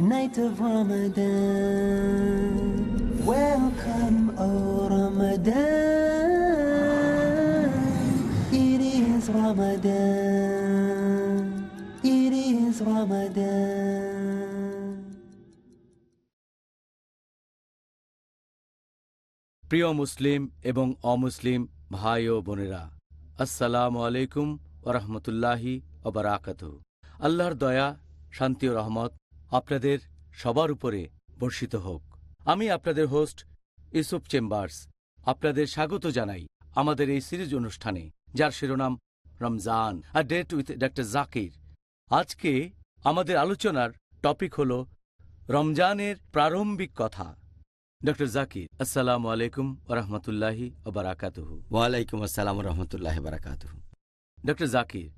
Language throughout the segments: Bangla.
Night of Ramadan. Welcome, O Ramadan. It is Ramadan. It is Ramadan. প্রিয় মুসলিম এবং অমুসলিম ভাই ও বোনেরা আসসালামু আলাইকুম ওরহমতুল্লাহি ওবরাকাত আল্লাহর দয়া শান্তি ও রহমত আপনাদের সবার উপরে বর্ষিত হোক। আমি আপনাদের হোস্ট ইউসুফ চেম্বার্স আপনাদের স্বাগত জানাই আমাদের এই সিরিজ অনুষ্ঠানে যার শিরোনাম Ramzan a date with doctor Zakir. আজকে আমাদের আলোচনার টপিক হল রমজানের প্রারম্ভিক কথা। ডক্টর জাকির আসসালামু আলাইকুম ওরহমতুল্লাহি ওবরাকাতুহু ওয়ালাইকুম আসসালাম রহমতুল্লাহ বারাকাত ডক্টর জাকির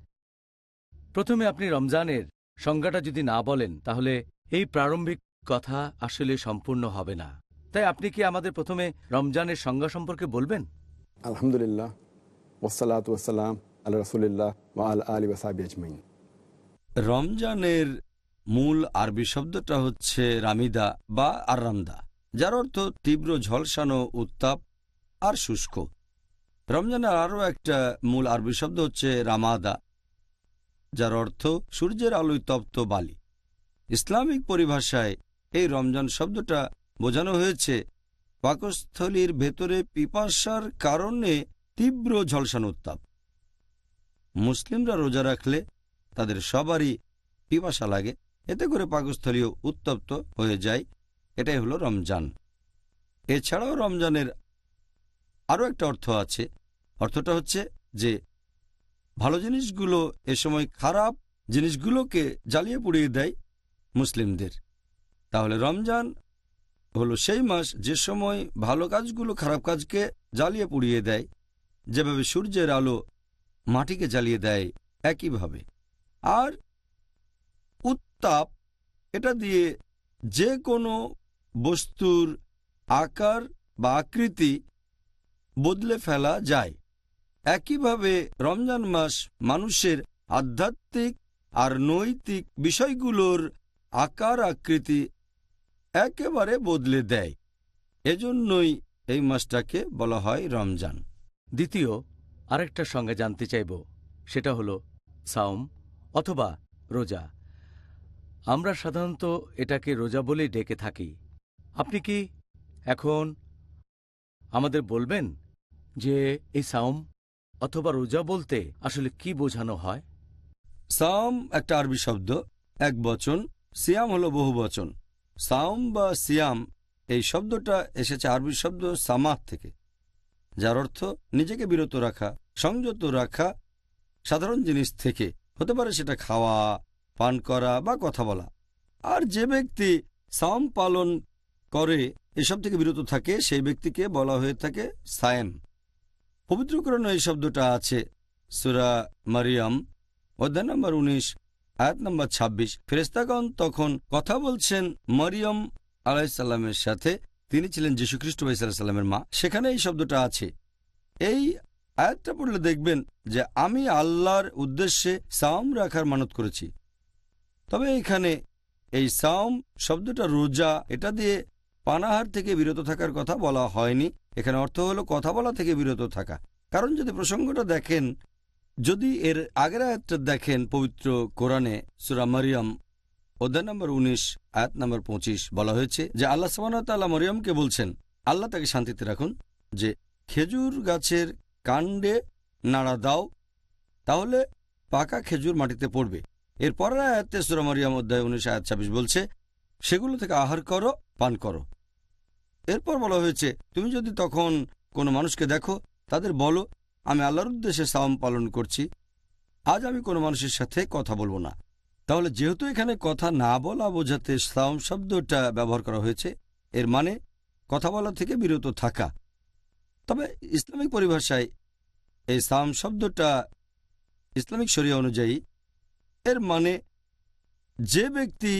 প্রথমে আপনি রমজানের সংজ্ঞাটা যদি না বলেন তাহলে এই প্রারম্ভিক কথা আসলে সম্পূর্ণ হবে না। তাই আপনি কি আমাদের প্রথমে রমজানের সংজ্ঞা সম্পর্কে বলবেন? আলহামদুলিল্লাহ। ওসালাত ওসালাম আল্লাহ রসুলিল্লাহ আল আলী ওসাবি আজমাইন। রমজানের মূল আরবি শব্দটা হচ্ছে রামিদা বা আরামদা যার অর্থ তীব্র ঝলসানো উত্তাপ আর শুষ্ক। রমজানের আরও একটা মূল আরবি শব্দ হচ্ছে রামাদা। যার অর্থ সূর্যের আলোয় তপ্ত বালি। ইসলামিক পরিভাষায় এই রমজান শব্দটা বোঝানো হয়েছে পাকস্থলীর ভেতরে পিপাসার কারণে তীব্র ঝলসান উত্তাপ। মুসলিমরা রোজা রাখলে তাদের সবারই পিপাসা লাগে, এতে করে পাকস্থলীয় উত্তপ্ত হয়ে যায়। এটাই হলো রমজান। এছাড়াও রমজানের আরও একটা অর্থ আছে। অর্থটা হচ্ছে যে ভালো জিনিসগুলো এ সময় খারাপ জিনিসগুলোকে জ্বালিয়ে পুড়িয়ে দেয় মুসলিমদের। তাহলে রমজান হলো সেই মাস যে সময় ভালো কাজগুলো খারাপ কাজকে জ্বালিয়ে পুড়িয়ে দেয়। যেভাবে সূর্যের আলো মাটিকে জ্বালিয়ে দেয়, একইভাবে। আর উত্তাপ, এটা দিয়ে যে কোনো বস্তুর আকার বা আকৃতি বদলে ফেলা যায়। একইভাবে রমজান মাস মানুষের আধ্যাত্মিক আর নৈতিক বিষয়গুলোর আকার আকৃতি একেবারে বদলে দেয়। এজন্যই এই মাসটাকে বলা হয় রমজান। দ্বিতীয়, আরেকটা সঙ্গে জানতে চাইব। সেটা হলো সাওম অথবা রোজা। আমরা সাধারণত এটাকে রোজা বলেই ডেকে থাকি। আপনি কি এখন আমাদের বলবেন যে এই সাওম অথবা রোজা বলতে আসলে কি বোঝানো হয়? সাম একটা আরবি শব্দ, এক বচন, সিয়াম হলো বহু বচন। সাম বা সিয়াম, এই শব্দটা এসেছে আরবি শব্দ সামাহ থেকে, যার অর্থ নিজেকে বিরত রাখা, সংযত রাখা, সাধারণ জিনিস থেকে। হতে পারে সেটা খাওয়া, পান করা বা কথা বলা। আর যে ব্যক্তি সাম পালন করে, এসব থেকে বিরত থাকে, সেই ব্যক্তিকে বলা হয়ে থাকে সায়েম। পবিত্রকরণ এই শব্দটা আছে, সুরা মারিয়াম, অধ্যায় নম্বর উনিশ, আয়াত নম্বর ২৬ ফেরেস্তাগণ তখন কথা বলছেন মরিয়ম আলাইসাল্লামের সাথে, তিনি ছিলেন যীশুখ্রিস্ট সাল্লামের মা। সেখানে এই শব্দটা আছে। এই আয়াতটা পড়লে দেখবেন যে আমি আল্লাহর উদ্দেশ্যে সাওম রাখার মানত করেছি। তবে এখানে এই সাওম শব্দটা রোজা, এটা দিয়ে পানাহার থেকে বিরত থাকার কথা বলা হয়নি। এখানে অর্থ হলো কথা বলা থেকে বিরত থাকা। কারণ যদি প্রসঙ্গটা দেখেন, যদি এর আগের আয়াতটা দেখেন পবিত্র কোরআনে সুরা মারিয়াম, অধ্যায় নম্বর উনিশ, আয়াত নম্বর পঁচিশ, বলা হয়েছে যে আল্লাহ সামান্লাহ মরিয়মকে বলছেন, আল্লাহ তাকে শান্তিতে রাখুন যে খেজুর গাছের কাণ্ডে নাড়া দাও, তাহলে পাকা খেজুর মাটিতে পড়বে। এর পরের আয়াতে সুরা মরিয়াম অধ্যায় উনিশ, আয়াত ছাব্বিশ বলছে, সেগুলো থেকে আহার করো, পান করো। এরপর বলা হয়েছে, তুমি যদি তখন কোনো মানুষকে দেখো, তাদের বলো, আমি আল্লাহর উদ্দেশ্যে সাওম পালন করছি। আজ আমি কোনো মানুষের সাথে কথা বলব না। তাহলে যেহেতু এখানে কথা না বলা বোঝাতে সাওম শব্দটা ব্যবহার করা হয়েছে, এর মানে কথা বলা থেকে বিরত থাকা। তবে ইসলামিক পরিভাষায় এই সাম শব্দটা ইসলামিক শরিয়া অনুযায়ী, এর মানে যে ব্যক্তি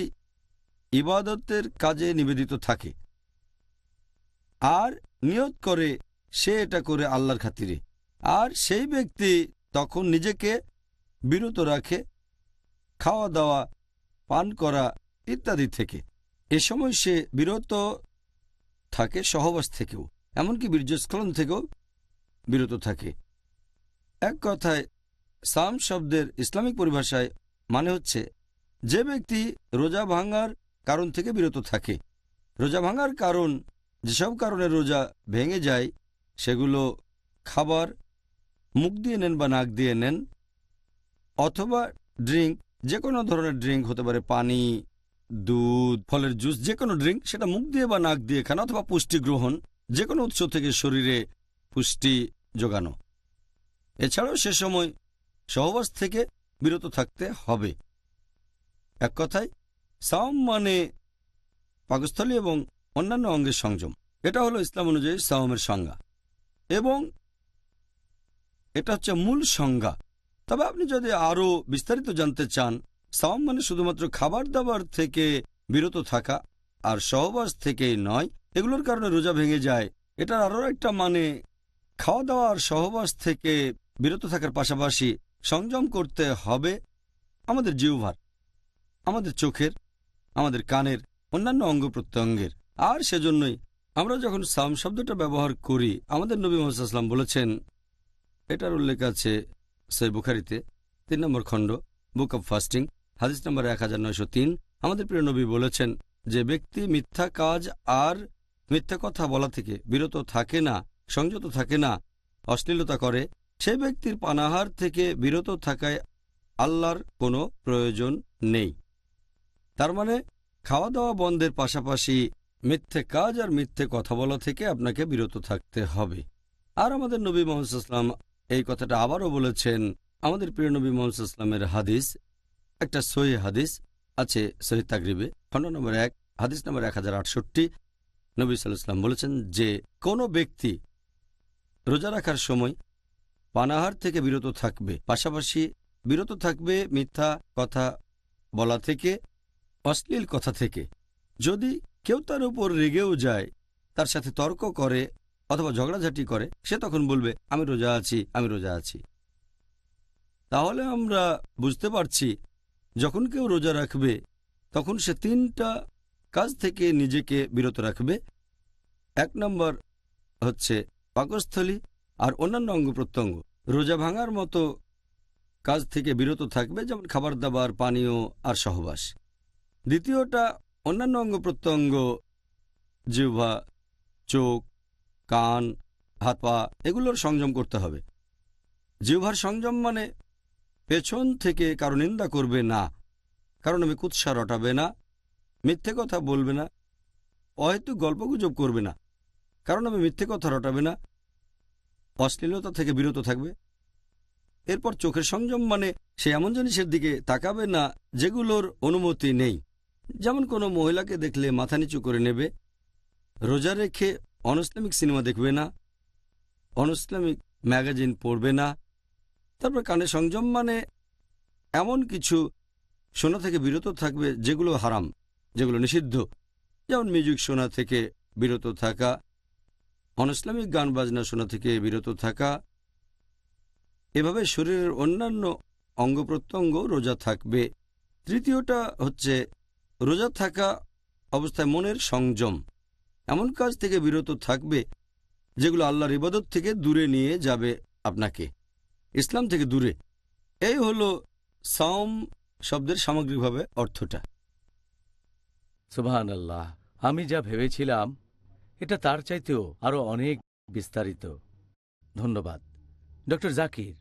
ইবাদতের কাজে নিবেদিত থাকে আর নিয়ত করে সে এটা করে আল্লাহর খাতিরে। আর সেই ব্যক্তি তখন নিজেকে বিরত রাখে খাওয়া দাওয়া পান করা ইত্যাদি থেকে। এ সময় সে বিরত থাকে সহবাস থেকেও, এমনকি বীর্যস্খলন থেকেও বিরত থাকে। এক কথায়, সাম শব্দের ইসলামিক পরিভাষায় মানে হচ্ছে, যে ব্যক্তি রোজা ভাঙার কারণ থেকে বিরত থাকে। রোজা ভাঙার কারণ যেসব কারণে রোজা ভেঙে যায়, সেগুলো খাবার, মুখ দিয়ে নেন বা নাক দিয়ে নেন, অথবা ড্রিঙ্ক যে কোনো ধরনের ড্রিঙ্ক হতে পারে, পানি, দুধ, ফলের জুস যে কোনো ড্রিঙ্ক, সেটা মুখ দিয়ে বা নাক দিয়ে খানা অথবা পুষ্টি গ্রহণ যে কোনো উৎস থেকে শরীরে পুষ্টি যোগানো। এছাড়াও সে সময় সহবাস থেকে বিরত থাকতে হবে। এক কথায়, সাওম মানে পাকস্থলী এবং অন্যান্য অঙ্গের সংযম। এটা হলো ইসলাম অনুযায়ী সাওমের সংজ্ঞা। এবং এটা হচ্ছে মূল সংজ্ঞা। তবে আপনি যদি আরও বিস্তারিত জানতে চান সাওম মানে শুধুমাত্র খাবার দাবার থেকে বিরত থাকা আর সহবাস থেকেই নয়, এগুলোর কারণে রোজা ভেঙে যায়। এটার আরও একটা মানে খাওয়া দাওয়া আর সহবাস থেকে বিরত থাকার পাশাপাশি সংযম করতে হবে আমাদের জিহ্বার, আমাদের চোখের, আমাদের কানের, অন্যান্য অঙ্গ প্রত্যঙ্গের। আর সেজন্যই আমরা যখন সাম শব্দটা ব্যবহার করি, আমাদের নবী মোহাম্মদাম বলেছেন, এটার উল্লেখ আছে সই বুখারিতে, তিন নম্বর খণ্ড, বুক অব ফাস্টিং, হাদিস নম্বর একহাজার নয়শো তিন। আমাদের প্রিয় নবী বলেছেন যে ব্যক্তি মিথ্যা কাজ আর মিথ্যা কথা বলা থেকে বিরত থাকে না, সংযত থাকে না, অশ্লীলতা করে, সে ব্যক্তির পানাহার থেকে বিরত থাকায় আল্লাহর কোনো প্রয়োজন নেই। তার মানে খাওয়া দাওয়া বন্ধের পাশাপাশি মিথ্যে কাজ আর মিথ্যে কথা বলা থেকে আপনাকে বিরত থাকতে হবে। আর আমাদের নবী মোহাম্মদাম এই কথাটা আবারও বলেছেন। আমাদের প্রিয় নবী মোহাম্মদামের হাদিস, একটা সহি হাদিস আছে, সহি তাগরিবে খণ্ড নম্বর এক, হাদিস নম্বর এক হাজার আটষট্টি। নবী সাল্লাম বলেছেন যে, কোনো ব্যক্তি রোজা রাখার সময় পানাহার থেকে বিরত থাকবে, পাশাপাশি বিরত থাকবে মিথ্যা কথা বলা থেকে, অশ্লীল কথা থেকে। যদি কেউ তার উপর রেগেও যায়, তার সাথে তর্ক করে অথবা ঝগড়াঝাটি করে, সে তখন বলবে, আমি রোজা আছি, আমি রোজা আছি। তাহলে আমরা বুঝতে পারছি, যখন কেউ রোজা রাখবে, তখন সে তিনটা কাজ থেকে নিজেকে বিরত রাখবে। এক নম্বর হচ্ছে পাকস্থলী আর অন্যান্য অঙ্গ প্রত্যঙ্গ। রোজা ভাঙার মতো কাজ থেকে বিরত থাকবে, যেমন খাবার দাবার, পানীয় আর সহবাস। দ্বিতীয়টা অন্যান্য অঙ্গ প্রত্যঙ্গ, জিহ্বা, চোখ, কান, হাত পা, এগুলোর সংযম করতে হবে। জিহ্বার সংযম মানে পেছন থেকে কারও নিন্দা করবে না, কারণ আমি কুৎসা রটাবে না, মিথ্যে কথা বলবে না অহেতুক গল্পগুজব করবে না, কারণ আমি মিথ্যে কথা রটাবে না, অশ্লীলতা থেকে বিরত থাকবে। এরপর চোখের সংযম মানে সে এমন জিনিসের দিকে তাকাবে না যেগুলোর অনুমতি নেই। যেমন কোনো মহিলাকে দেখলে মাথা নিচু করে নেবে, রোজা রেখে অনইসলামিক সিনেমা দেখবে না অনইসলামিক ম্যাগাজিন পড়বে না, তারপর কানে সংযম মানে এমন কিছু শোনা থেকে বিরত থাকবে যেগুলো হারাম, যেগুলো নিষিদ্ধ। যেমন মিউজিক শোনা থেকে বিরত থাকা অনইসলামিক গান বাজনা শোনা থেকে বিরত থাকা, এভাবে শরীরের অন্যান্য অঙ্গ প্রত্যঙ্গ রোজা থাকবে। তৃতীয়টা হচ্ছে রোজা থাকা অবস্থায় মনের সংযম এমন কাজ থেকে বিরত থাকবে যেগুলো আল্লাহর ইবাদত থেকে দূরে নিয়ে যাবে আপনাকে, ইসলাম থেকে দূরে। এই হলো সাওম শব্দের সামগ্রিকভাবে অর্থটা। সুবহান আল্লাহ আমি যা ভেবেছিলাম, এটা তার চাইতেও আরও অনেক বিস্তারিত। ধন্যবাদ। ডক্টর জাকির,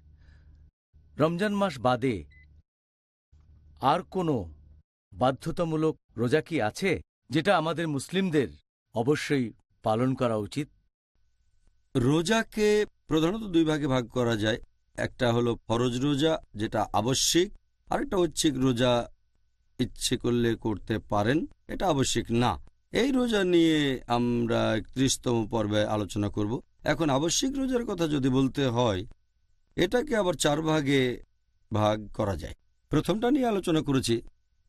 রমজান মাস বাদে আর কোনো বাধ্যতামূলক রোজা কি আছে, যেটা আমাদের মুসলিমদের অবশ্যই পালন করা উচিত? রোজাকে প্রধানত দুই ভাগে ভাগ করা যায়। একটা হলো ফরজ রোজা, যেটা আবশ্যিক, আরেকটা ঐচ্ছিক রোজা ইচ্ছে করলে করতে পারেন, এটা আবশ্যিক না। এই রোজা নিয়ে আমরা একত্রিশতম পর্বে আলোচনা করব। এখন আবশ্যিক রোজার কথা যদি বলতে হয়, এটাকে আবার চার ভাগে ভাগ করা যায়। প্রথমটা নিয়ে আলোচনা করেছি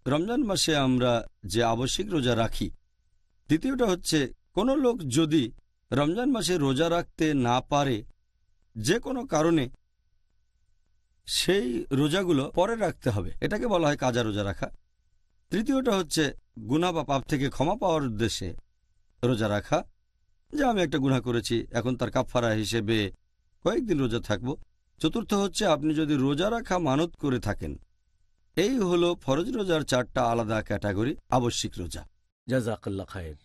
রমজান মাসে আমরা যে আবশ্যিক রোজা রাখি, দ্বিতীয়টা হচ্ছে কোনো লোক যদি রমজান মাসে রোজা রাখতে না পারে, যে কোনো কারণে সেই রোজাগুলো পরে রাখতে হবে। এটাকে বলা হয় কাজা রোজা রাখা। তৃতীয়টা হচ্ছে গুণা বা পাপ থেকে ক্ষমা পাওয়ার উদ্দেশ্যে রোজা রাখা। যে আমি একটা গুণা করেছি, এখন তার কাফারা হিসেবে কয়েকদিন রোজা থাকব। চতুর্থ হচ্ছে আপনি যদি রোজা রাখা মানত করে থাকেন এই হলো ফরজ রোজার চারটা আলাদা ক্যাটাগরি আবশ্যিক রোজা। জাজাকাল্লা খায়ের।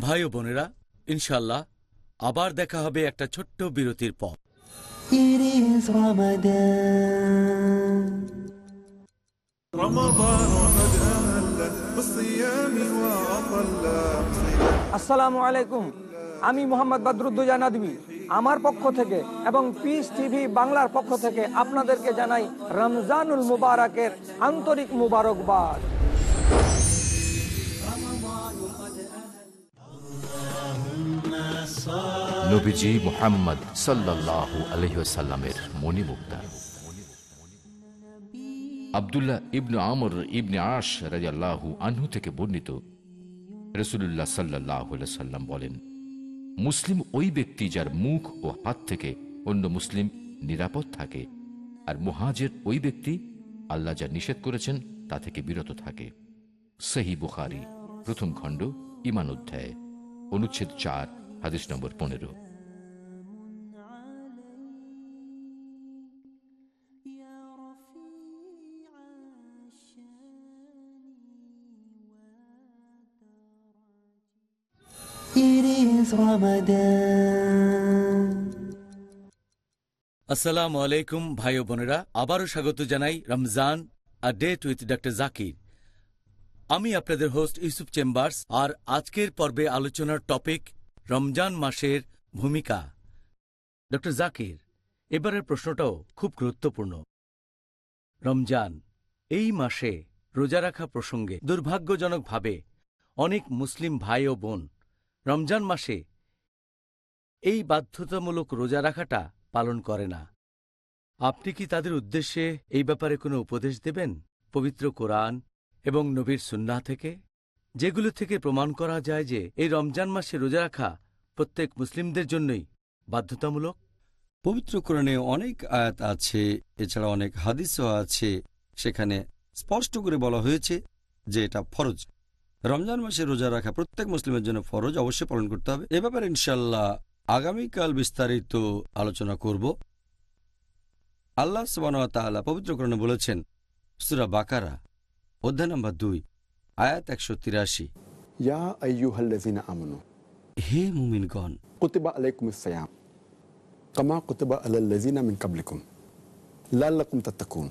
ভাই ও বোনেরা ইনশাল্লাহ আবার দেখা হবে একটা ছোট্ট বিরতির পর। আসসালামু আলাইকুম। আমি মোহাম্মদ বদরুদ্দোজা নদী, আমার পক্ষ থেকে এবং পিস টিভি বাংলার পক্ষ থেকে আপনাদেরকে জানাই রমজানুল মুবারকের আন্তরিক মুবারকবাদ। মোহাম্মদ আমর ইবনে আশ আনহু থেকে বর্ণিত রসুল্লাহ সাল্লাহ বলেন মুসলিম ওই ব্যক্তি যার মুখ ও হাত থেকে অন্য মুসলিম নিরাপদ থাকে, আর মুহাজের ওই ব্যক্তি আল্লাহ যা নিষেধ করেছেন তা থেকে বিরত থাকে। সেহি বুখারি, প্রথম খণ্ড, ইমান অধ্যায়, অনুচ্ছেদ চার, হাদিস নম্বর পনেরো। আসসালামু আলাইকুম, ভাই বোনেরা। আবারও স্বাগত জানাই Ramzan a date with doctor Zakir আমি আপনাদের হোস্ট ইউসুফ চেম্বার্স আর আজকের পর্বে আলোচনার টপিক রমজান মাসের ভূমিকা। ডক্টর জাকির এবারের প্রশ্নটাও খুব গুরুত্বপূর্ণ। রমজান, এই মাসে রোজা রাখা প্রসঙ্গে দুর্ভাগ্যজনকভাবে অনেক মুসলিম ভাই ও বোন রমজান মাসে এই বাধ্যতামূলক রোজা রাখাটা পালন করে না। আপনি কি তাদের উদ্দেশ্যে এই ব্যাপারে কোনো উপদেশ দেবেন? পবিত্র কোরআন এবং নবীর সুন্নাহ থেকে? যেগুলো থেকে প্রমাণ করা যায় যে এই রমজান মাসে রোজা রাখা প্রত্যেক মুসলিমদের জন্যই বাধ্যতামূলক? পবিত্র কোরআনে অনেক আয়াত আছে, এছাড়া অনেক হাদিসও আছে। সেখানে স্পষ্ট করে বলা হয়েছে যে এটা ফরজ। রমজান মাসে রোজা রাখা প্রত্যেক মুসলিমের জন্য ফরজ অবশ্যই পালন করতে হবে। এ ব্যাপারে ইনশাল্লাহ আগামীকাল বিস্তারিত আলোচনা করব। আল্লাহ সুবানতালা পবিত্রকরণে বলেছেন সুরা বাকারা অধ্যায় নম্বর দুই আয়াত একশো তিরাশি। হে মুমিনগণ কুতিবা আলাইকুম ইসায়াম কামা কুতিবা আল্লাহ মিন কাবলিকুম লাল্লাকুম তাত্তাকুন।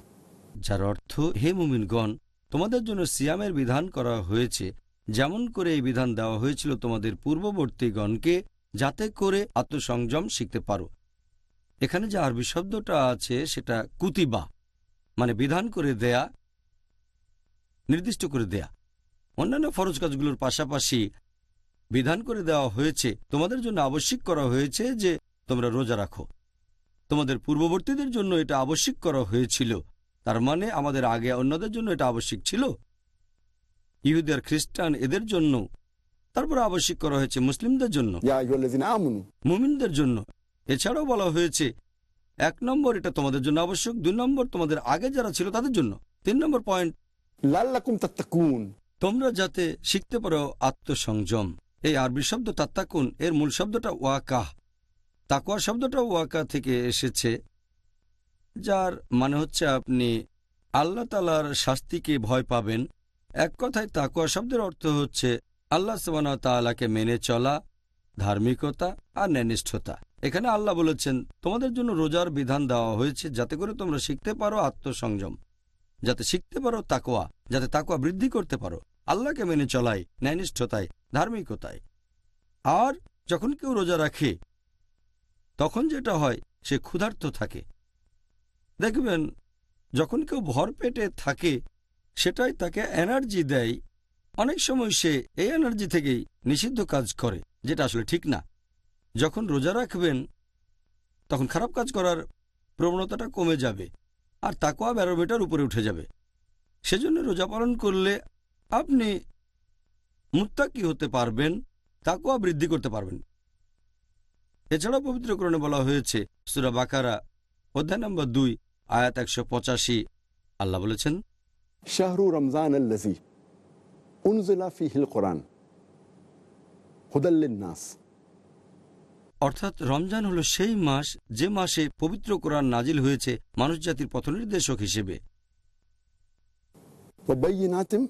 যার অর্থ হে মুমিনগণ তোমাদের জন্য সিয়ামের বিধান করা হয়েছে। যেমন করে এই বিধান দেওয়া হয়েছিল তোমাদের পূর্ববর্তীগণকে, যাতে করে আত্মসংযম শিখতে পারো। এখানে যে আরবি শব্দটা আছে, সেটা কুতিবা মানে বিধান করে দেয়া, নির্দিষ্ট করে দেয়া। অন্যান্য ফরজ কাজগুলোর পাশাপাশি বিধান করে দেওয়া হয়েছে। তোমাদের জন্য আবশ্যিক করা হয়েছে যে তোমরা রোজা রাখো। তোমাদের পূর্ববর্তীদের জন্য এটা আবশ্যিক করা হয়েছিল। তার মানে আমাদের আগে অন্যদের জন্য এটা আবশ্যিক ছিল। ইহুদি আর খ্রিস্টান এদের জন্য তারপর আবশ্যিক করা হয়েছে মুসলিমদের জন্য। মুমিনদের জন্য। এছাড়াও বলা হয়েছে এক নম্বর এটা তোমাদের জন্য আবশ্যক দুই নম্বর তোমাদের আগে যারা ছিল তাদের জন্য। তিন নম্বর পয়েন্ট তোমরা যাতে শিখতে পারো আত্মসংযম। এই আরবি শব্দ তাত্তাকুন এর মূল শব্দটা ওয়াকাহ। তাকুয়া শব্দটা ওয়াকা থেকে এসেছে। যার মানে হচ্ছে আপনি আল্লাহ তালার শাস্তিকে ভয় পাবেন। এক কথায় তাকুয়া শব্দের অর্থ হচ্ছে আল্লাহ সবান তালাকে মেনে চলা, ধার্মিকতা আর ন্যানিষ্ঠতা এখানে আল্লাহ বলেছেন, তোমাদের জন্য রোজার বিধান দেওয়া হয়েছে যাতে করে তোমরা শিখতে পারো আত্মসংযম। যাতে শিখতে পারো তাকোয়া যাতে তাকোয়া বৃদ্ধি করতে পারো। আল্লাহকে মেনে চলাই, ন্যায়নিষ্ঠতায়, ধার্মিকতায়। আর যখন কেউ রোজা রাখে, তখন যেটা হয়, সে ক্ষুধার্ত থাকে। দেখবেন, যখন কেউ ভর পেটে থাকে, সেটাই তাকে এনার্জি দেয়। অনেক সময় সে এই এনার্জি থেকেই নিষিদ্ধ কাজ করে, যেটা আসলে ঠিক না। যখন রোজা রাখবেন, তখন খারাপ কাজ করার প্রবণতাটা কমে যাবে, আর তাকোয়া ব্যারোমিটার উপরে উঠে যাবে। সেজন্য রোজা পালন করলে আপনি মুত্তাকি হতে পারবেন তাকোয়া বৃদ্ধি করতে পারবেন। এছাড়া পবিত্রকরণে বলা হয়েছে, সুরা বাকারা, অধ্যায় নম্বর দুই আয়াত একশো পঁচাশি। আল্লাহ বলেছেন শাহরু রমজান আল্লাজি উনজিলা ফিহিল কোরআন হুদাল্লিন নাস অর্থাৎ রমজান হলো সেই মাস যে মাসে পবিত্র কোরআন নাজিল হয়েছে মানুষ জাতির পথনির্দেশক হিসেবে। ওবাইনাতিম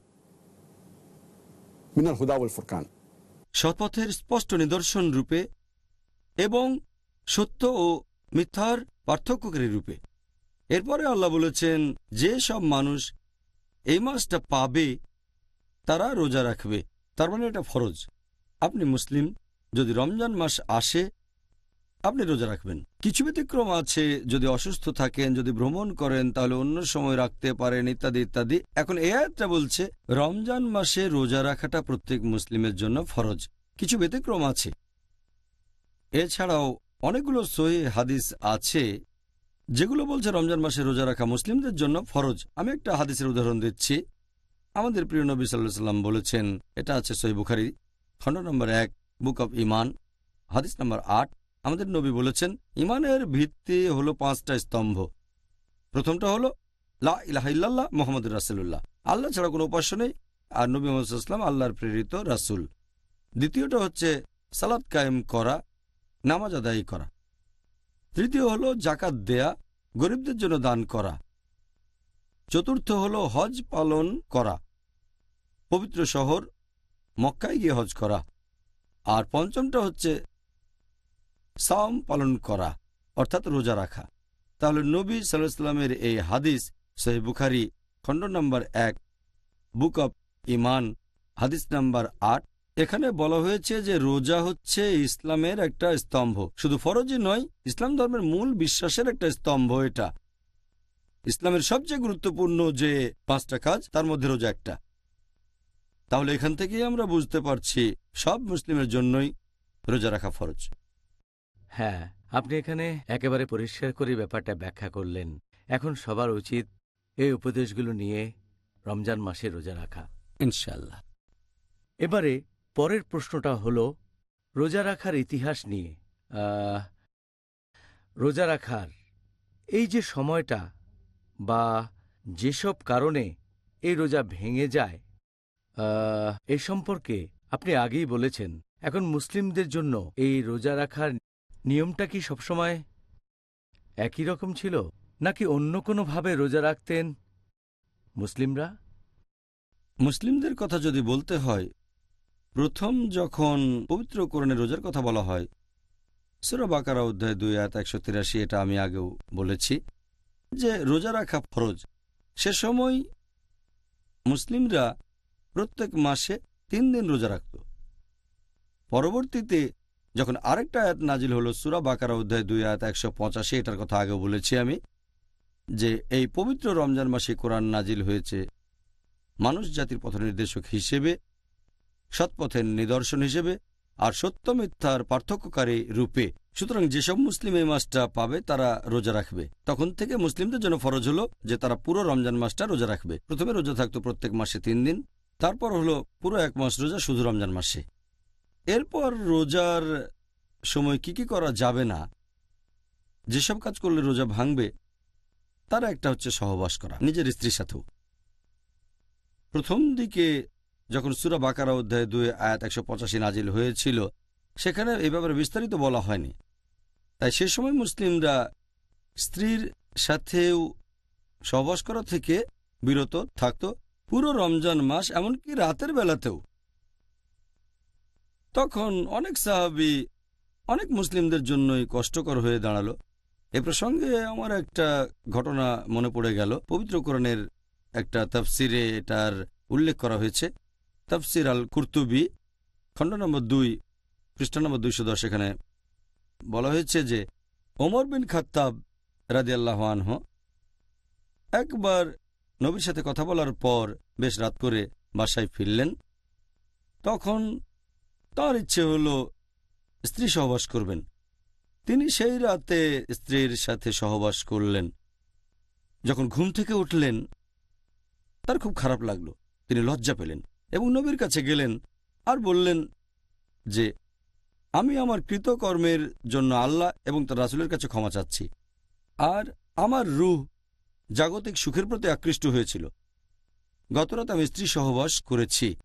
মিনাল ফুরকান। সৎপথের স্পষ্ট নিদর্শন রূপে এবং সত্য ও মিথ্যার পার্থক্যকারী রূপে। এরপরে আল্লাহ বলেছেন, যে সব মানুষ এই মাসটা পাবে, তারা রোজা রাখবে। তার মানে এটা ফরজ। আপনি মুসলিম, যদি রমজান মাস আসে, আপনি রোজা রাখবেন। কিছু ব্যতিক্রম আছে, যদি অসুস্থ থাকেন, যদি ভ্রমণ করেন, তাহলে অন্য সময় রাখতে পারেন, ইত্যাদি ইত্যাদি। এখন এই আয়াতটা বলছে, রমজান মাসে রোজা রাখাটা প্রত্যেক মুসলিমের জন্য ফরজ। কিছু ব্যতিক্রম আছে। এছাড়াও অনেকগুলো সহি হাদিস আছে যেগুলো বলছে রমজান মাসে রোজা রাখা মুসলিমদের জন্য ফরজ। আমি একটা হাদিসের উদাহরণ দিচ্ছি। আমাদের প্রিয় নবী সাল্লাহ সাল্লাম বলেছেন, এটা আছে সহি বুখারি খণ্ড নম্বর এক, বুক অব ইমান হাদিস নম্বর আট। আমাদের নবী বলেছেন ইমানের ভিত্তি হলো পাঁচটা স্তম্ভ। প্রথমটা হলো, লা ইলাহা ইল্লাল্লাহ মোহাম্মদ রাসুল্লাহ আল্লাহ ছাড়া কোনো উপাস্য নেই, আর নবী মোহাম্মদ ইসলাম আল্লাহর প্রেরিত রাসুল। দ্বিতীয়টা হচ্ছে সালাদ কায়েম করা, নামাজ আদায় করা। তৃতীয় হলো জাকাত দেয়া, গরিবদের জন্য দান করা। চতুর্থ হল হজ পালন করা। পবিত্র শহর, মক্কায় গিয়ে হজ করা। আর পঞ্চমটা হচ্ছে সাম পালন করা, অর্থাৎ রোজা রাখা। তাহলে নবী সাল্লামের এই হাদিস সহি বুখারি খণ্ড নম্বর এক, বুক অব ইমান হাদিস নাম্বার আট এখানে বলা হয়েছে যে রোজা হচ্ছে ইসলামের একটা স্তম্ভ। শুধু ফরজই নয় ইসলাম ধর্মের মূল বিশ্বাসের একটা স্তম্ভ এটা। ইসলামের সবচেয়ে গুরুত্বপূর্ণ যে পাঁচটা কাজ তার মধ্যে রোজা একটা। তাহলে এখান থেকেই আমরা বুঝতে পারছি সব মুসলিমের জন্যই রোজা রাখা ফরজ। হ্যাঁ আপনি এখানে একেবারে পরিষ্কার করে ব্যাপারটা ব্যাখ্যা করলেন। এখন সবার উচিত এই উপদেশগুলো নিয়ে রমজান মাসে রোজা রাখা। ইনশাল্লাহ এবারে পরের প্রশ্নটা হল, রোজা রাখার ইতিহাস নিয়ে। রোজা রাখার এই যে সময়টা বা যেসব কারণে এই রোজা ভেঙে যায় এ সম্পর্কে আপনি আগেই বলেছেন। এখন মুসলিমদের জন্য এই রোজা রাখার নিয়মটা কি সবসময় একই রকম ছিল, নাকি অন্য কোনোভাবে রোজা রাখতেন মুসলিমরা? মুসলিমদের কথা যদি বলতে হয় প্রথম যখন পবিত্র কোরণে রোজার কথা বলা হয়, সুরা বাকারা অধ্যায় দুই আয়াত একশো তিরাশি, এটা আমি আগেও বলেছি, যে রোজা রাখা ফরজ। সে সময় মুসলিমরা প্রত্যেক মাসে তিন দিন রোজা রাখত। পরবর্তীতে যখন আরেকটা আয়াত নাজিল হলো, সুরা বাকারা অধ্যায় দুই আয়াত একশো পঁচাশি, এটার কথা আগে বলেছি আমি, যে এই পবিত্র রমজান মাসে কোরআন নাজিল হয়েছে মানুষ জাতির পথনির্দেশক হিসেবে সৎপথের নিদর্শন হিসেবে আর সত্য মিথ্যার পার্থক্যকারী রূপে। সুতরাং যেসব মুসলিম এই মাসটা পাবে, তারা রোজা রাখবে। তখন থেকে মুসলিমদের জন্য ফরজ হলো যে তারা পুরো রমজান মাসটা রোজা রাখবে। প্রথমে রোজা থাকতো প্রত্যেক মাসে তিন দিন, তারপর হলো পুরো এক মাস রোজা শুধু রমজান মাসে। এরপর রোজার সময় কি কি করা যাবে না? যেসব কাজ করলে রোজা ভাঙবে, তারা একটা হচ্ছে সহবাস করা, নিজের স্ত্রীর সাথেও। প্রথম দিকে যখন সুরা বাকারা অধ্যায় দুই আয়াত একশো পঁচাশি নাজিল হয়েছিল, সেখানে এই ব্যাপারে বিস্তারিত বলা হয়নি। তাই সে সময় মুসলিমরা স্ত্রীর সাথেও সহবাস করা থেকে বিরত থাকত পুরো রমজান মাস, এমনকি রাতের বেলাতেও। তখন অনেক সাহাবি অনেক মুসলিমদের জন্যই কষ্টকর হয়ে দাঁড়াল। এ প্রসঙ্গে আমার একটা ঘটনা মনে পড়ে গেল। পবিত্র কোরআনের একটা তফসিরে এটার উল্লেখ করা হয়েছে। তফসির আল কুর্তুবি খণ্ড নম্বর দুই, পৃষ্ঠা নম্বর দুইশো দশ এখানে বলা হয়েছে যে, ওমর বিন খাত্তাব রাদি আল্লাহ আনহ একবার নবীর সাথে কথা বলার পর বেশ রাত করে বাসায় ফিরলেন। তখন তার ইচ্ছে হলো স্ত্রী সহবাস করবেন। তিনি সেই রাতে স্ত্রীর সাথে সহবাস করলেন। যখন ঘুম থেকে উঠলেন, তার খুব খারাপ লাগল। তিনি লজ্জা পেলেন। এবং নবীর কাছে গেলেন আর বললেন যে, আমি আমার কৃতকর্মের জন্য আল্লাহ এবং তার রাসুলের কাছে ক্ষমা চাচ্ছি। আর আমার রুহ জাগতিক সুখের প্রতি আকৃষ্ট হয়েছিল। গতরাত আমি স্ত্রী সহবাস করেছি।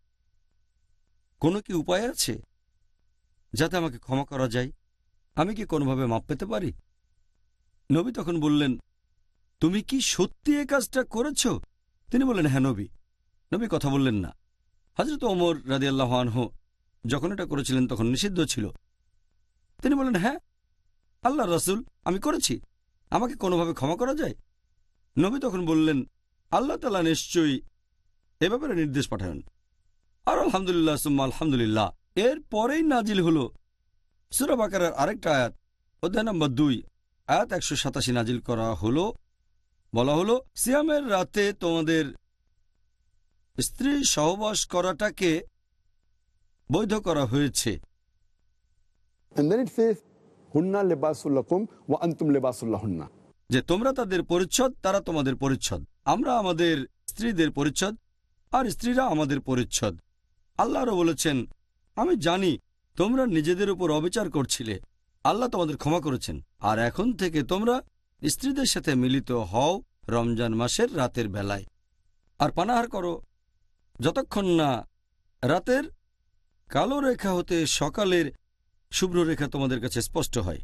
কোনো কি উপায় আছে যাতে আমাকে ক্ষমা করা যায়? আমি কি কোনোভাবে মাপ পেতে পারি? নবী তখন বললেন, তুমি কি সত্যি এ কাজটা করেছ? তিনি বললেন হ্যাঁ নবী। নবী কথা বললেন না। হজরত ওমর রাজি আল্লাহানহ যখন এটা করেছিলেন তখন নিষিদ্ধ ছিল। তিনি বললেন হ্যাঁ আল্লাহ রসুল, আমি করেছি। আমাকে কোনোভাবে ক্ষমা করা যায়? নবী তখন বললেন, আল্লাহ তালা নিশ্চয়ই এ ব্যাপারে নির্দেশ পাঠান। আর আলহামদুলিল্লাহ, সুম্মা আলহামদুলিল্লাহ। এর পরেই নাজিল হল সুরা বাকারার আরেকটা আয়াত, অধ্যায় নম্বর দুই। আয়াত একশো সাতাশি নাজিল করা হলো, বলা হলো, সিয়ামের রাতে তোমাদের স্ত্রী সহবাস করাটাকে বৈধ করা হয়েছে. যে তোমরা তাদের পরিচ্ছদ তারা তোমাদের পরিচ্ছদ। আমরা আমাদের স্ত্রীদের পরিচ্ছদ আর স্ত্রীরা আমাদের পরিচ্ছদ। আল্লাহরও বলেছেন আমি জানি তোমরা নিজেদের উপর অবিচার করছিলে। আল্লাহ তোমাদের ক্ষমা করেছেন। আর এখন থেকে তোমরা স্ত্রীদের সাথে মিলিত হও রমজান মাসের রাতের বেলায়। আর পানাহার করো যতক্ষণ না রাতের কালো রেখা হতে সকালের শুভ্র রেখা তোমাদের কাছে স্পষ্ট হয়,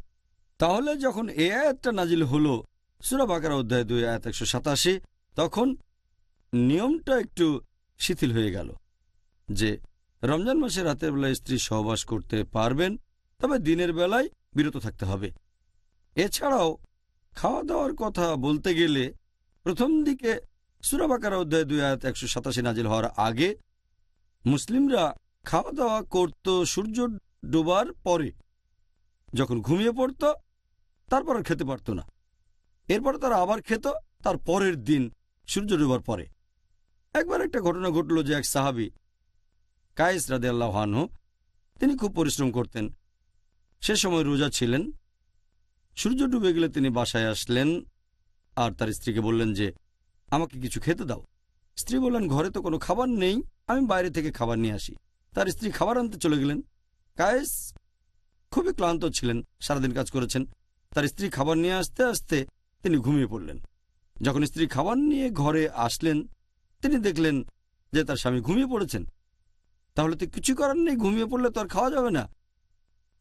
তাহলে যখন এ আয়াতটা নাজিল হলো, সুরা বাকারা অধ্যায় দুই, আয়াত একশো সাতাশি, তখন নিয়মটা একটু শিথিল হয়ে গেল যে রমজান মাসে রাতের বেলায় স্ত্রী সহবাস করতে পারবেন, তবে দিনের বেলায় বিরত থাকতে হবে। এছাড়াও খাওয়া দাওয়ার কথা বলতে গেলে প্রথম দিকে সুরাবাকারা অধ্যায় দুই আয়াত একশো সাতাশি নাজিল হওয়ার আগে মুসলিমরা খাওয়া দাওয়া করত সূর্য ডোবার পরে। যখন ঘুমিয়ে পড়ত, তারপর আর খেতে পারত না। এরপর তারা আবার খেত, তার পরের দিন সূর্য ডোবার পরে। একবার একটা ঘটনা ঘটল যে এক সাহাবি, কায়েস রাদে আল্লাহানহ তিনি খুব পরিশ্রম করতেন। সে সময় রোজা ছিলেন। সূর্য ডুবে গেলে তিনি বাসায় আসলেন আর তার স্ত্রীকে বললেন যে আমাকে কিছু খেতে দাও। স্ত্রী বললেন, ঘরে তো কোনো খাবার নেই। আমি বাইরে থেকে খাবার নিয়ে আসি। তার স্ত্রী খাবার আনতে চলে গেলেন। কায়েস খুবই ক্লান্ত ছিলেন, সারাদিন কাজ করেছেন। তার স্ত্রী খাবার নিয়ে আসতে আসতে তিনি ঘুমিয়ে পড়লেন। যখন স্ত্রী খাবার নিয়ে ঘরে আসলেন, তিনি দেখলেন যে তার স্বামী ঘুমিয়ে পড়েছেন। তাহলে তো কিছু করার নেই, ঘুমিয়ে পড়লে তো আর খাওয়া যাবে না।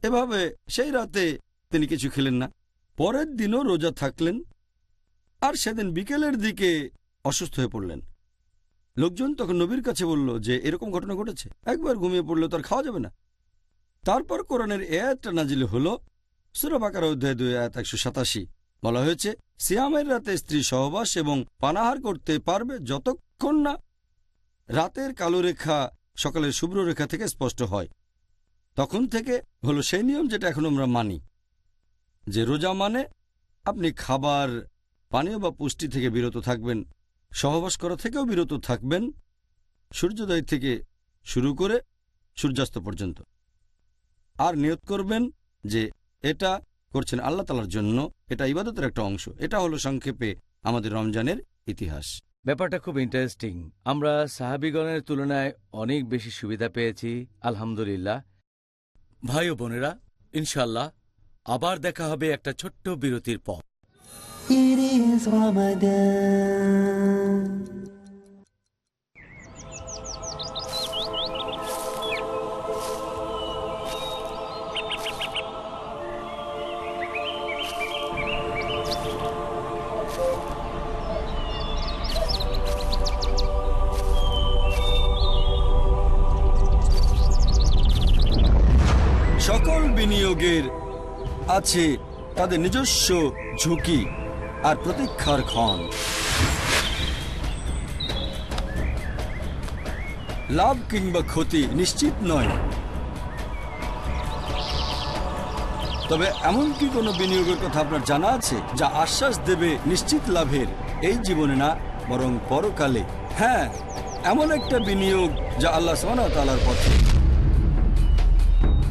এভাবে সেই রাতে তিনি কিছু খেলেন না। পরের দিনও রোজা থাকলেন। আর সেদিন বিকেলের দিকে অসুস্থ হয়ে পড়লেন। লোকজন তখন নবীর কাছে বলল যে, এরকম ঘটনা ঘটেছে। একবার ঘুমিয়ে পড়লে তো আর খাওয়া যাবে না। তারপর কোরআনের এ আয়াতটা নাজিল হল সুরাবাকার অধ্যায় দুই আয়াত একশো সাতাশি। বলা হয়েছে, সিয়ামের রাতে স্ত্রী সহবাস এবং পানাহার করতে পারবে যতক্ষণ না রাতের কালো রেখা সকালের শুভ্র রেখা থেকে স্পষ্ট হয়। তখন থেকে হলো সেই নিয়ম যেটা এখন আমরা মানি। যে রোজা মানে আপনি খাবার পানীয় বা পুষ্টি থেকে বিরত থাকবেন, সহবাস করা থেকেও বিরত থাকবেন, সূর্যোদয় থেকে শুরু করে সূর্যাস্ত পর্যন্ত। আর নিয়ত করবেন যে এটা করছেন আল্লাহ তালার জন্য, এটা ইবাদতের একটা অংশ। এটা হলো সংক্ষেপে আমাদের রমজানের ইতিহাস। ব্যাপারটা খুব ইন্টারেস্টিং আমরা সাহাবিগণের তুলনায় অনেক বেশি সুবিধা পেয়েছি, আলহামদুলিল্লাহ। ভাই ও বোনেরা ইনশাল্লাহ আবার দেখা হবে একটা ছোট্ট বিরতির পর। It is Ramadan. সকল বিনিয়োগের আছে তাদের নিজস্ব ঝুঁকি আর প্রতীক্ষার ক্ষণ। লাভ কিংবা ক্ষতি নিশ্চিত নয়। তবে এমন কি কোনো বিনিয়োগের কথা আপনার জানা আছে, যা আশ্বাস দেবে নিশ্চিত লাভের? এই জীবনে না, বরং পরকালে। হ্যাঁ এমন একটা বিনিয়োগ যা আল্লাহ সামানা তালার পথে।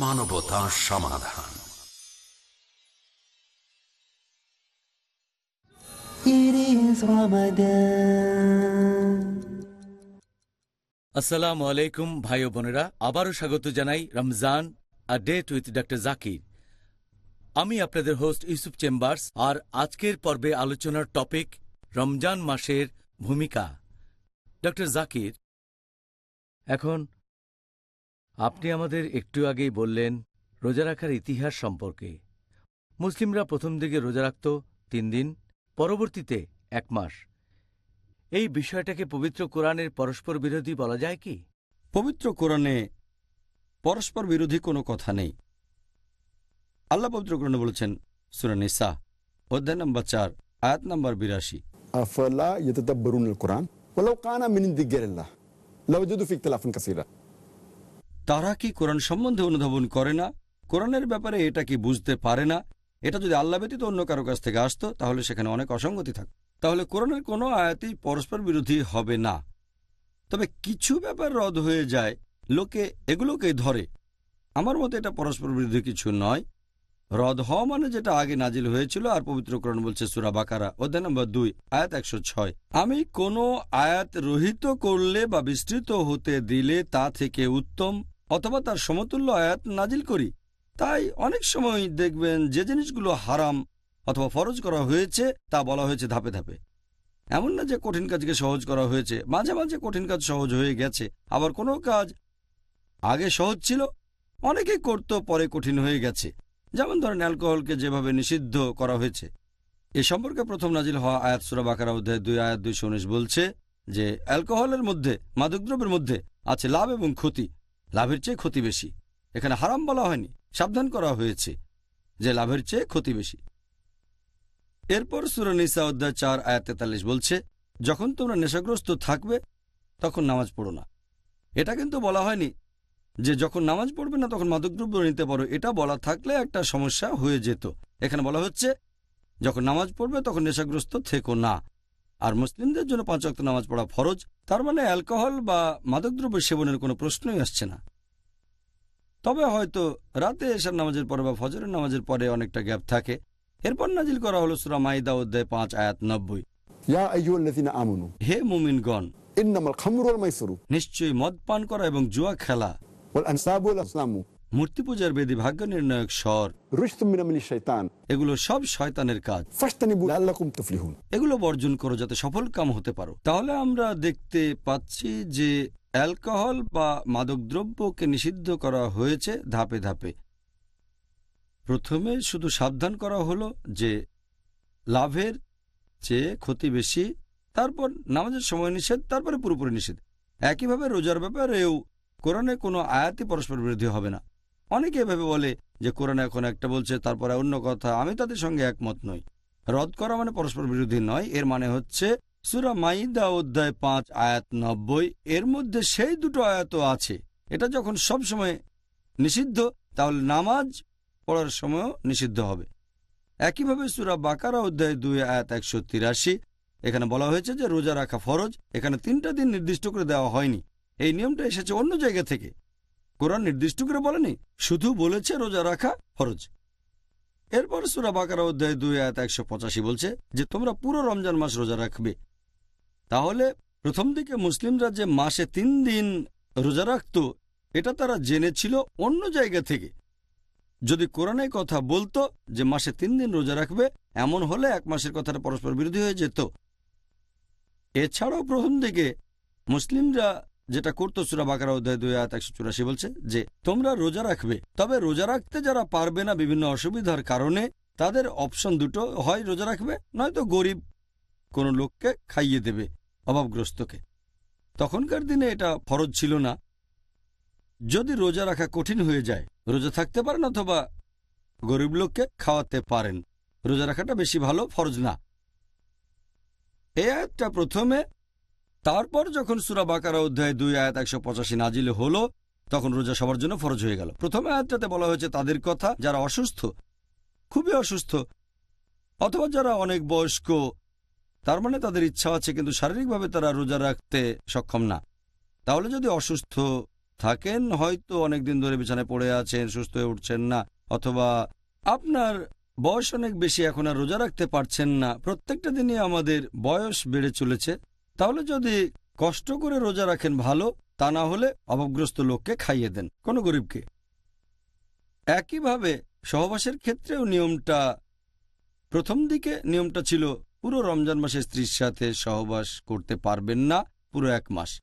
মানবতা সমাধান. আসসালামু আলাইকুম ভাই ও বোনেরা আবারও স্বাগত জানাই Ramzan a date with doctor Zakir আমি আপনাদের হোস্ট ইউসুফ চেম্বার্স আর আজকের পর্বে আলোচনার টপিক রমজান মাসের ভূমিকা ডক্টর জাকির এখন আপনি আমাদের একটু আগেই বললেন রোজা রাখার ইতিহাস সম্পর্কে। মুসলিমরা প্রথম দিকে রোজা রাখত তিন দিন পরবর্তীতে এক মাস। এই বিষয়টাকে পবিত্র কোরআনের পরস্পর বিরোধী বলা যায় কি? পবিত্র কোরআনে পরস্পর বিরোধী কোনো কথা নেই। আল্লাহ পবিত্র কোরআনে বলেছেন সুরানিসা অধ্যায় নম্বর চার আয়াত নম্বর বিরাশি। আফলা ইয়তাদাব্বরুন আল কোরআন ওয়ালাউ কানা মিন দিগারিল্লাহ লাওজুদু ফি ইখতিলাফিন কাসীরা। তারা কি কোরআন সম্বন্ধে অনুধাবন করে না? কোরআনের ব্যাপারে এটা কি বুঝতে পারে না? এটা যদি আল্লাহ ব্যতীত অন্য কারও কাছ থেকে আসতো, তাহলে সেখানে অনেক অসঙ্গতি থাকত। তাহলে কোরআনের কোনো আয়াতই পরস্পর বিরোধী হবে না। তবে কিছু ব্যাপার রদ হয়ে যায়। লোকে এগুলোকে ধরে। আমার মতে এটা পরস্পর বিরোধী কিছু নয়। রদ হওয়া মানে যেটা আগে নাজিল হয়েছিল, আর পবিত্র কোরআন বলছে সুরা বাকারা, অধ্যায় নম্বর দুই, আয়াত একশো ছয়। আমি কোনো আয়াত রহিত করলে বা বিস্তৃত হতে দিলে তা থেকে উত্তম অথবা তার সমতুল্য আয়াত নাজিল করি। তাই অনেক সময় দেখবেন যে জিনিসগুলো হারাম অথবা ফরজ করা হয়েছে, তা বলা হয়েছে ধাপে ধাপে। এমন না যে কঠিন কাজকে সহজ করা হয়েছে, মাঝে মাঝে কঠিন কাজ সহজ হয়ে গেছে, আবার কোনো কাজ আগে সহজ ছিল অনেকেই করত, পরে কঠিন হয়ে গেছে। যেমন ধরেন অ্যালকোহলকে যেভাবে নিষিদ্ধ করা হয়েছে। এ সম্পর্কে প্রথম নাজিল হওয়া আয়াত সুরা বাকারা অধ্যায় দুই আয়াত দুইশো উনিশ বলছে যে, অ্যালকোহলের মধ্যে, মাদকদ্রব্যের মধ্যে আছে লাভ এবং ক্ষতি। লাভের চেয়ে ক্ষতি বেশি। এখানে হারাম বলা হয়নি, সাবধান করা হয়েছে যে লাভের চেয়ে ক্ষতি বেশি। এরপর সুরনিসা অধ্যায় চার, আয়াত তেতাল্লিশ বলছে, যখন তোমরা নেশাগ্রস্ত থাকবে, তখন নামাজ পড়ো না। এটা কিন্তু বলা হয়নি যে যখন নামাজ পড়বে না, তখন মাদকদ্রব্য নিতে পারো। এটা বলা থাকলে একটা সমস্যা হয়ে যেত। এখানে বলা হচ্ছে, যখন নামাজ পড়বে, তখন নেশাগ্রস্ত থেকো না। আর মুসলিমদের জন্য পাঁচ অক্ত নামাজ পড়া ফরজ তার মানে অ্যালকোহল বা মাদকদ্রব্য সেবনের কোনো প্রশ্নই আসছে না। তবে হয়তো রাতে এসার নামাজের পরে বা ফজরের নামাজের পরে অনেকটা গ্যাপ থাকে। এরপর নাজিল করা হলো সুরা মাইদা অধ্যায় পাঁচ আয়াত নব্বই। হে মুমিনগণ নিশ্চয়ই মদ পান করা এবং জুয়া খেলা। মূর্তি পূজার বেদি ভাগ্য নির্ণায়ক স্বর। এগুলো সব শয়তানের কাজ। এগুলো বর্জন করো যাতে সফল কাম হতে পারো। তাহলে আমরা দেখতে পাচ্ছি যে অ্যালকোহল বা মাদকদ্রব্যকে নিষিদ্ধ করা হয়েছে ধাপে ধাপে। প্রথমে শুধু সাবধান করা হলো যে লাভের চেয়ে ক্ষতি বেশি তারপর নামাজের সময় নিষেধ তারপরে পুরোপুরি নিষেধ। একইভাবে রোজার ব্যাপারেও কোরআনে কোনো আয়াতি পরস্পর বিরোধী হবে না। অনেকে এভাবে বলে যে কোরআন এখন একটা বলছে, তারপরে অন্য কথা। আমি তাদের সঙ্গে একমত নই। রদ করা মানে পরস্পর বিরোধী নয়। এর মানে হচ্ছে সুরা মাইদা অধ্যায় পাঁচ, আয়াত নব্বই, এর মধ্যে সেই দুটো আয়াতও আছে। এটা যখন সব সময় নিষিদ্ধ, তাহলে নামাজ পড়ার সময়ও নিষিদ্ধ হবে। একইভাবে সুরা বাকারা অধ্যায় দুই, আয়াত একশো তিরাশি, এখানে বলা হয়েছে যে রোজা রাখা ফরজ। এখানে তিনটা দিন নির্দিষ্ট করে দেওয়া হয়নি। এই নিয়মটা এসেছে অন্য জায়গা থেকে। কোরআন নির্দিষ্ট করে বলেনি। শুধু বলেছে রোজা রাখা ফরজ। এরপর সুরা বাকারা অধ্যায় দুই, আয়াত একশো পঁচাশি বলছে যে, তোমরা পুরো রমজান মাস রোজা রাখবে। তাহলে প্রথম দিকে মুসলিমরা যে মাসে তিন দিন রোজা রাখত, এটা তারা জেনেছিল অন্য জায়গা থেকে। যদি কোরআনে কথা বলতো যে মাসে তিন দিন রোজা রাখবে, এমন হলে এক মাসের কথাটা পরস্পর বিরোধী হয়ে যেত। এছাড়াও প্রথম দিকে মুসলিমরা যেটা করতো সুরা বাকারা অধ্যায় দুই আয়াত একশো চুরাশি বলছে যে, তোমরা রোজা রাখবে। তবে রোজা রাখতে যারা পারবে না বিভিন্ন অসুবিধার কারণে, তাদের অপশন দুটো হয় রোজা রাখবে, নয়তো গরিব কোনো লোককে খাইয়ে দেবে অভাবগ্রস্তকে। তখনকার দিনে এটা ফরজ ছিল না। যদি রোজা রাখা কঠিন হয়ে যায়, রোজা থাকতে পারেন অথবা গরিব লোককে খাওয়াতে পারেন। রোজা রাখাটা বেশি ভালো ফরজ না। এ আয়াতটা প্রথমে তারপর যখন সুরা বাকারা অধ্যায় দুই আয়াত একশো পঁচাশি নাজিল হলো, তখন রোজা সবার জন্য ফরজ হয়ে গেল। প্রথম আয়াতটাতে বলা হয়েছে, তাদের কথা যারা অসুস্থ, খুবই অসুস্থ, অথবা যারা অনেক বয়স্ক, তার মানে তাদের ইচ্ছা আছে, কিন্তু শারীরিকভাবে তারা রোজা রাখতে সক্ষম না। তাহলে যদি অসুস্থ থাকেন, হয়তো অনেক দিন ধরে বিছানায় পড়ে আছেন, সুস্থ হয়ে উঠছেন না, অথবা আপনার বয়স অনেক বেশি, এখন আর রোজা রাখতে পারছেন না। প্রত্যেকটা দিনই আমাদের বয়স বেড়ে চলেছে। তাহলে যদি কষ্ট করে রোজা রাখেন ভালো, তা না হলে অভাবগ্রস্ত লোককে খাইয়ে দেন, কোনো গরিবকে। একইভাবে সহবাসের ক্ষেত্রেও নিয়মটা, প্রথম দিকে নিয়মটা ছিল, পুরো রমজান মাসে স্ত্রীর সাথে সহবাস করতে পারবেন না, পুরো এক মাস।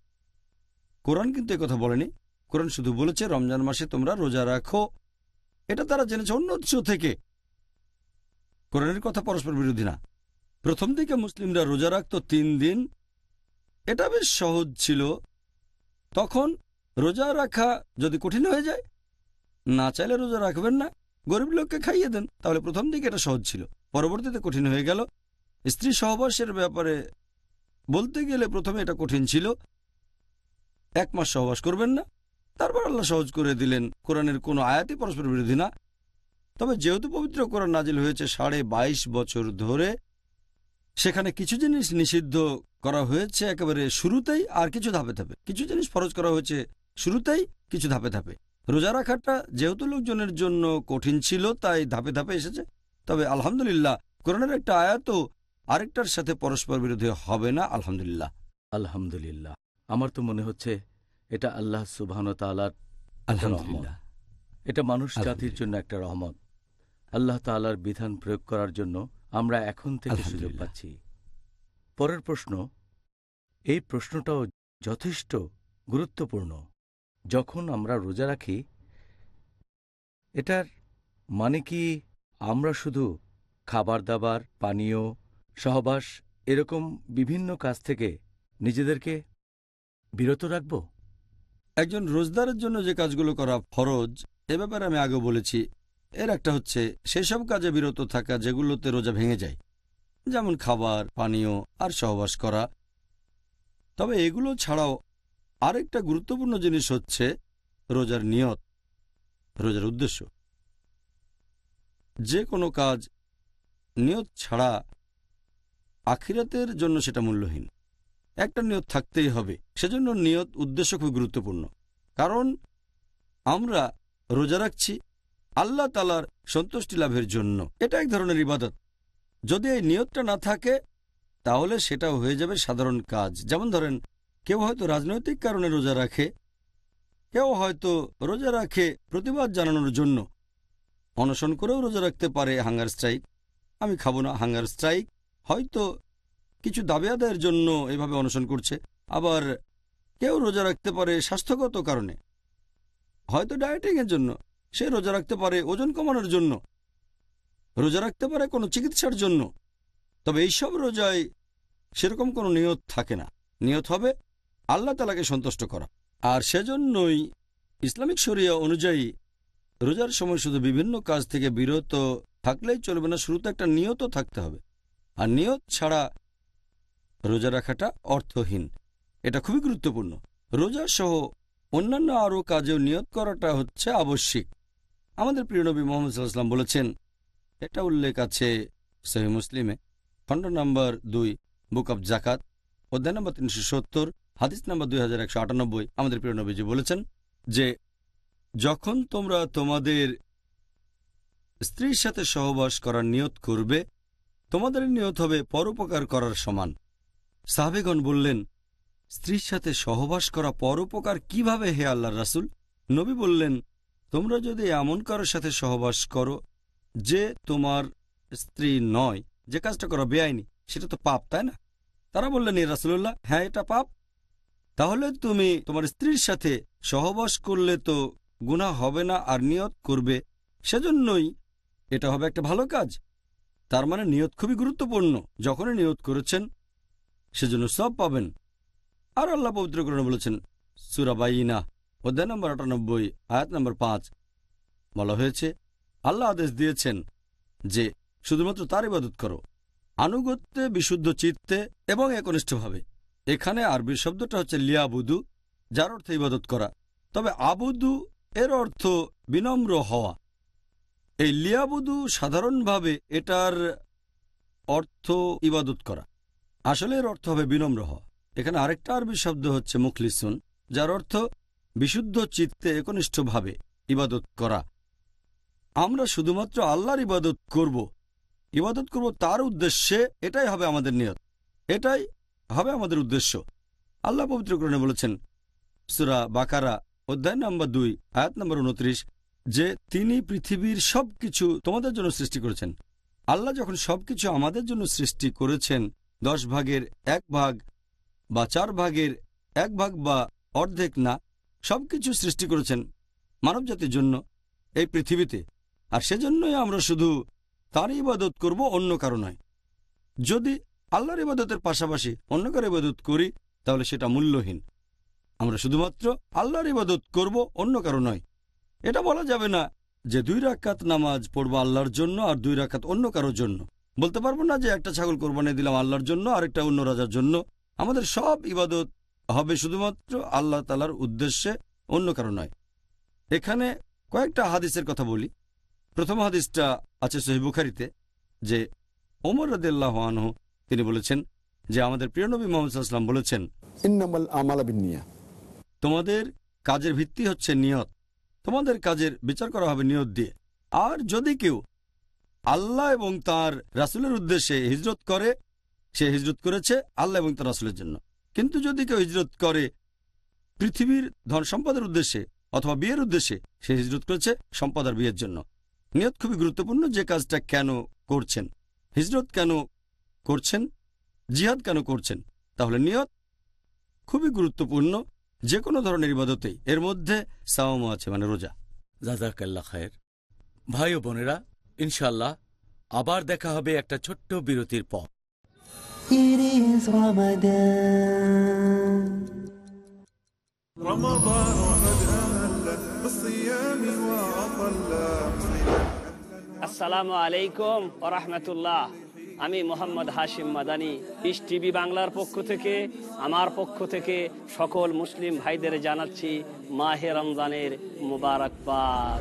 কোরআন কিন্তু কথা বলেনি। কোরআন শুধু বলেছে, রমজান মাসে তোমরা রোজা রাখো। এটা তারা জেনেছে অন্য উৎস থেকে। কোরআনের কথা পরস্পর বিরোধী না। প্রথম দিকে মুসলিমরা রোজা রাখত তিন দিন এটা বেশ সহজ ছিল। তখন রোজা রাখা যদি কঠিন হয়ে যায়, না চাইলে রোজা রাখবেন না। গরিব লোককে খাইয়ে দেন, তাহলে প্রথম দিকে এটা সহজ ছিল। পরবর্তীতে কঠিন হয়ে গেল। স্ত্রী সহবাসের ব্যাপারে বলতে গেলে প্রথমে এটা কঠিন ছিল। এক মাস সহবাস করবেন না, তারপর আল্লাহ সহজ করে দিলেন, কোরআনের কোনো আয়াতই পরস্পর বিরোধী না। তবে যেহেতু পবিত্র কোরআন নাজিল হয়েছে সাড়ে বাইশ বছর ধরে সেখানে কিছু জিনিস নিষিদ্ধ করা হয়েছে একেবারে শুরুতেই আর কিছু ধাপে ধাপে। কিছু জিনিস ফরজ করা হয়েছে শুরুতেই কিছু ধাপে ধাপে। রোজা রাখাটা যেহেতু লোকজনের জন্য কঠিন ছিল তাই ধাপে ধাপে এসেছে। তবে আলহামদুলিল্লাহ কোরআনের একটা আয়াতও আরেকটার সাথে পরস্পর বিরোধী হবে না আলহামদুলিল্লাহ। আলহামদুলিল্লাহ। আমার তো মনে হচ্ছে এটা আল্লাহ সুবহান তালার আলহামদুলিল্লাহ। এটা মানুষ জাতির জন্য একটা রহমত। আল্লাহ তালার বিধান প্রয়োগ করার জন্য আমরা এখন থেকে সুযোগ পাচ্ছি। পরের প্রশ্ন এই প্রশ্নটাও যথেষ্ট গুরুত্বপূর্ণ। যখন আমরা রোজা রাখি এটার মানে কি আমরা শুধু খাবার দাবার পানীয় সহবাস এরকম বিভিন্ন কাজ থেকে নিজেদেরকে বিরত রাখব? একজন রোজদারের জন্য যে কাজগুলো করা ফরজ এ ব্যাপারে আমি আগে বলেছি এর একটা হচ্ছে, সেসব কাজে বিরত থাকা যেগুলোতে রোজা ভেঙে যায়, যেমন খাবার, পানীয় আর সহবাস করা। তবে এগুলো ছাড়াও আরেকটা গুরুত্বপূর্ণ জিনিস হচ্ছে রোজার নিয়ত, রোজার উদ্দেশ্য। যে কোনো কাজ নিয়ত ছাড়া আখিরাতের জন্য সেটা মূল্যহীন। একটা নিয়ত থাকতেই হবে, সেজন্য নিয়ত উদ্দেশ্য খুব গুরুত্বপূর্ণ। কারণ আমরা রোজা রাখছি আল্লাহ তালার সন্তুষ্টি লাভের জন্য। এটা এক ধরনের ইবাদত। যদি এই নিয়তটা না থাকে, তাহলে সেটাও হয়ে যাবে সাধারণ কাজ। যেমন ধরেন, কেউ হয়তো রাজনৈতিক কারণে রোজা রাখে, কেউ হয়তো রোজা রাখে প্রতিবাদ জানানোর জন্য। অনশন করেও রোজা রাখতে পারে হাঙ্গার স্ট্রাইক। আমি খাব না, হাঙ্গার স্ট্রাইক। হয়তো কিছু দাবি আদায়ের জন্য এভাবে অনশন করছে। আবার কেউ রোজা রাখতে পারে স্বাস্থ্যগত কারণে। হয়তো ডায়েটিংয়ের জন্য। সে রোজা রাখতে পারে ওজন কমানোর জন্য। রোজা রাখতে পারে কোনো চিকিৎসার জন্য। তবে এইসব রোজায় সেরকম কোনো নিয়ত থাকে না। নিয়ত হবে আল্লাহ তালাকে সন্তুষ্ট করা। আর সেজন্যই ইসলামিক শরিয়া অনুযায়ী রোজার সময় শুধু বিভিন্ন কাজ থেকে বিরত থাকলেই চলবে না, শুরুতে একটা নিয়ত থাকতে হবে। আর নিয়ত ছাড়া রোজা রাখাটা অর্থহীন। এটা খুবই গুরুত্বপূর্ণ। রোজা সহ অন্যান্য আরও কাজেও নিয়ত করাটা হচ্ছে আবশ্যিক। আমাদের প্রিয় নবী মোহাম্মদ সাল্লাহাম বলেছেন, এটা উল্লেখ আছে সহি মুসলিমে, খণ্ড নম্বর দুই, বুক অব জাকাত অধ্যায় নম্বর তিনশো সত্তর, হাদিস নম্বর দুই হাজার একশো আটানব্বই। আমাদের প্রিয় নবীজি বলেছেন যে, যখন তোমরা তোমাদের স্ত্রীর সাথে সহবাস করার নিয়ত করবে, তোমাদের নিয়ত হবে পরোপকার করার সমান। সাহাবেগণ বললেন, স্ত্রীর সাথে সহবাস করা পরোপকার কীভাবে হে আল্লাহ রাসুল? নবী বললেন তোমরা যদি এমন কারোর সাথে সহবাস করো যে তোমার স্ত্রী নয়, যে কাজটা করা বেআইনি, সেটা তো পাপ, তাই না? তারা বললেন রাসুল্লাহ হ্যাঁ এটা পাপ। তাহলে তুমি তোমার স্ত্রীর সাথে সহবাস করলে তো গুনাহ হবে না আর নিয়ত করবে। সেজন্যই এটা হবে একটা ভালো কাজ। তার মানে নিয়ত খুবই গুরুত্বপূর্ণ। যখনই নিয়ত করেছেন, সেজন্য সব পাবেন। আর আল্লাহ পবিত্রকরণে বলেছেন সুরাবাইনা অধ্যায় নম্বর আটানব্বই, আয়াত নম্বর পাঁচ। বলা হয়েছে, আল্লাহ আদেশ দিয়েছেন যে, শুধুমাত্র তার ইবাদত করো। আনুগত্যে, বিশুদ্ধ চিত্তে এবং একনিষ্ঠভাবে। এখানে আরবি শব্দটা হচ্ছে লিয়াবুদু, যার অর্থে ইবাদত করা। তবে আবুদু এর অর্থ বিনম্র হওয়া। এই লিয়াবুদু সাধারণভাবে এটার অর্থ ইবাদত করা। আসলে এর অর্থ হবে বিনম্র হওয়া। এখানে আরেকটা আরবি শব্দ হচ্ছে মুখলিসুন, যার অর্থ বিশুদ্ধ চিত্তে একনিষ্ঠভাবে ইবাদত করা। আমরা শুধুমাত্র আল্লাহর ইবাদত করব। ইবাদত করব তার উদ্দেশ্যে এটাই হবে আমাদের নিয়ত। এটাই হবে আমাদের উদ্দেশ্য। আল্লাহ পবিত্রকরণে বলেছেন, সুরা বাকারা, অধ্যায় নম্বর দুই, আয়াত নম্বর উনত্রিশ, যে তিনি পৃথিবীর সব কিছু তোমাদের জন্য সৃষ্টি করেছেন। আল্লাহ যখন সবকিছু আমাদের জন্য সৃষ্টি করেছেন, দশ ভাগের এক ভাগ বা চার ভাগের এক ভাগ বা অর্ধেক না সবকিছু সৃষ্টি করেছেন মানবজাতির জন্য এই পৃথিবীতে। আর সেজন্যই আমরা শুধু তার ইবাদত করব, অন্য কারও নয়। যদি আল্লাহর ইবাদতের পাশাপাশি অন্য কারও ইবাদত করি, তাহলে সেটা মূল্যহীন। আমরা শুধুমাত্র আল্লাহর ইবাদত করব, অন্য কারও নয়। এটা বলা যাবে না যে দুই রাকাত নামাজ পড়ব আল্লাহর জন্য আর দুই রাকাত অন্য কারোর জন্য। বলতে পারব না যে একটা ছাগল কোরবানি দিলাম আল্লাহর জন্য, আরেকটা অন্য রাজার জন্য। আমাদের সব ইবাদত হবে শুধুমাত্র আল্লাহ তালার উদ্দেশ্যে অন্য কারও নয়। এখানে কয়েকটা হাদিসের কথা বলি। প্রথম হাদিসটা আছে সহি বুখারিতে যে ওমর রদুল্লাহ আনহু তিনি বলেছেন যে আমাদের প্রিয় নবী মোহাম্মদ সাল্লাম বলেছেন তোমাদের কাজের ভিত্তি হচ্ছে নিয়ত। তোমাদের কাজের বিচার করা হবে নিয়ত দিয়ে। আর যদি কেউ আল্লাহ এবং তার রাসুলের উদ্দেশ্যে হিজরত করে সে হিজরত করেছে আল্লাহ এবং তার রাসুলের জন্য। কিন্তু যদি কেউ হিজরত করে পৃথিবীর ধন সম্পদের উদ্দেশ্যে অথবা বিয়ের উদ্দেশ্যে, সে হিজরত করেছে সম্পদ আর বিয়ের জন্য। নিয়ত খুবই গুরুত্বপূর্ণ যে কাজটা কেন করছেন। হিজরত কেন করছেন? জিহাদ কেন করছেন? তাহলে নিয়ত খুবই গুরুত্বপূর্ণ যে কোনো ধরনের ইবাদতেই এর মধ্যে সাওমও আছে মানে রোজা। জাজাকাল্লা খায়ের। ভাই ও বোনেরা ইনশাল্লাহ আবার দেখা হবে একটা ছোট্ট বিরতির পর। It is Ramadan. رمضان قد أهل بالصيام وأطل আসসালামু আলাইকুম ওরহমতুল্লাহ আমি মোহাম্মদ হাশিম মাদানি ইস টিভি বাংলার পক্ষ থেকে আমার পক্ষ থেকে সকল মুসলিম ভাইদের জানাচ্ছি মাহে রমজানের মুবারকবাদ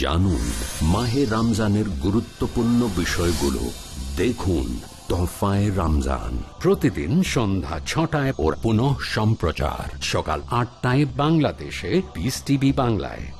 জানুন মাহে রমজানের গুরুত্বপূর্ণ বিষয়গুলো। দেখুন তোহফায় রমজান। প্রতিদিন সন্ধ্যা ছটায় ওর পুনঃ সম্প্রচার। সকাল আটটায় বাংলাদেশে পিস টিভি বাংলায়।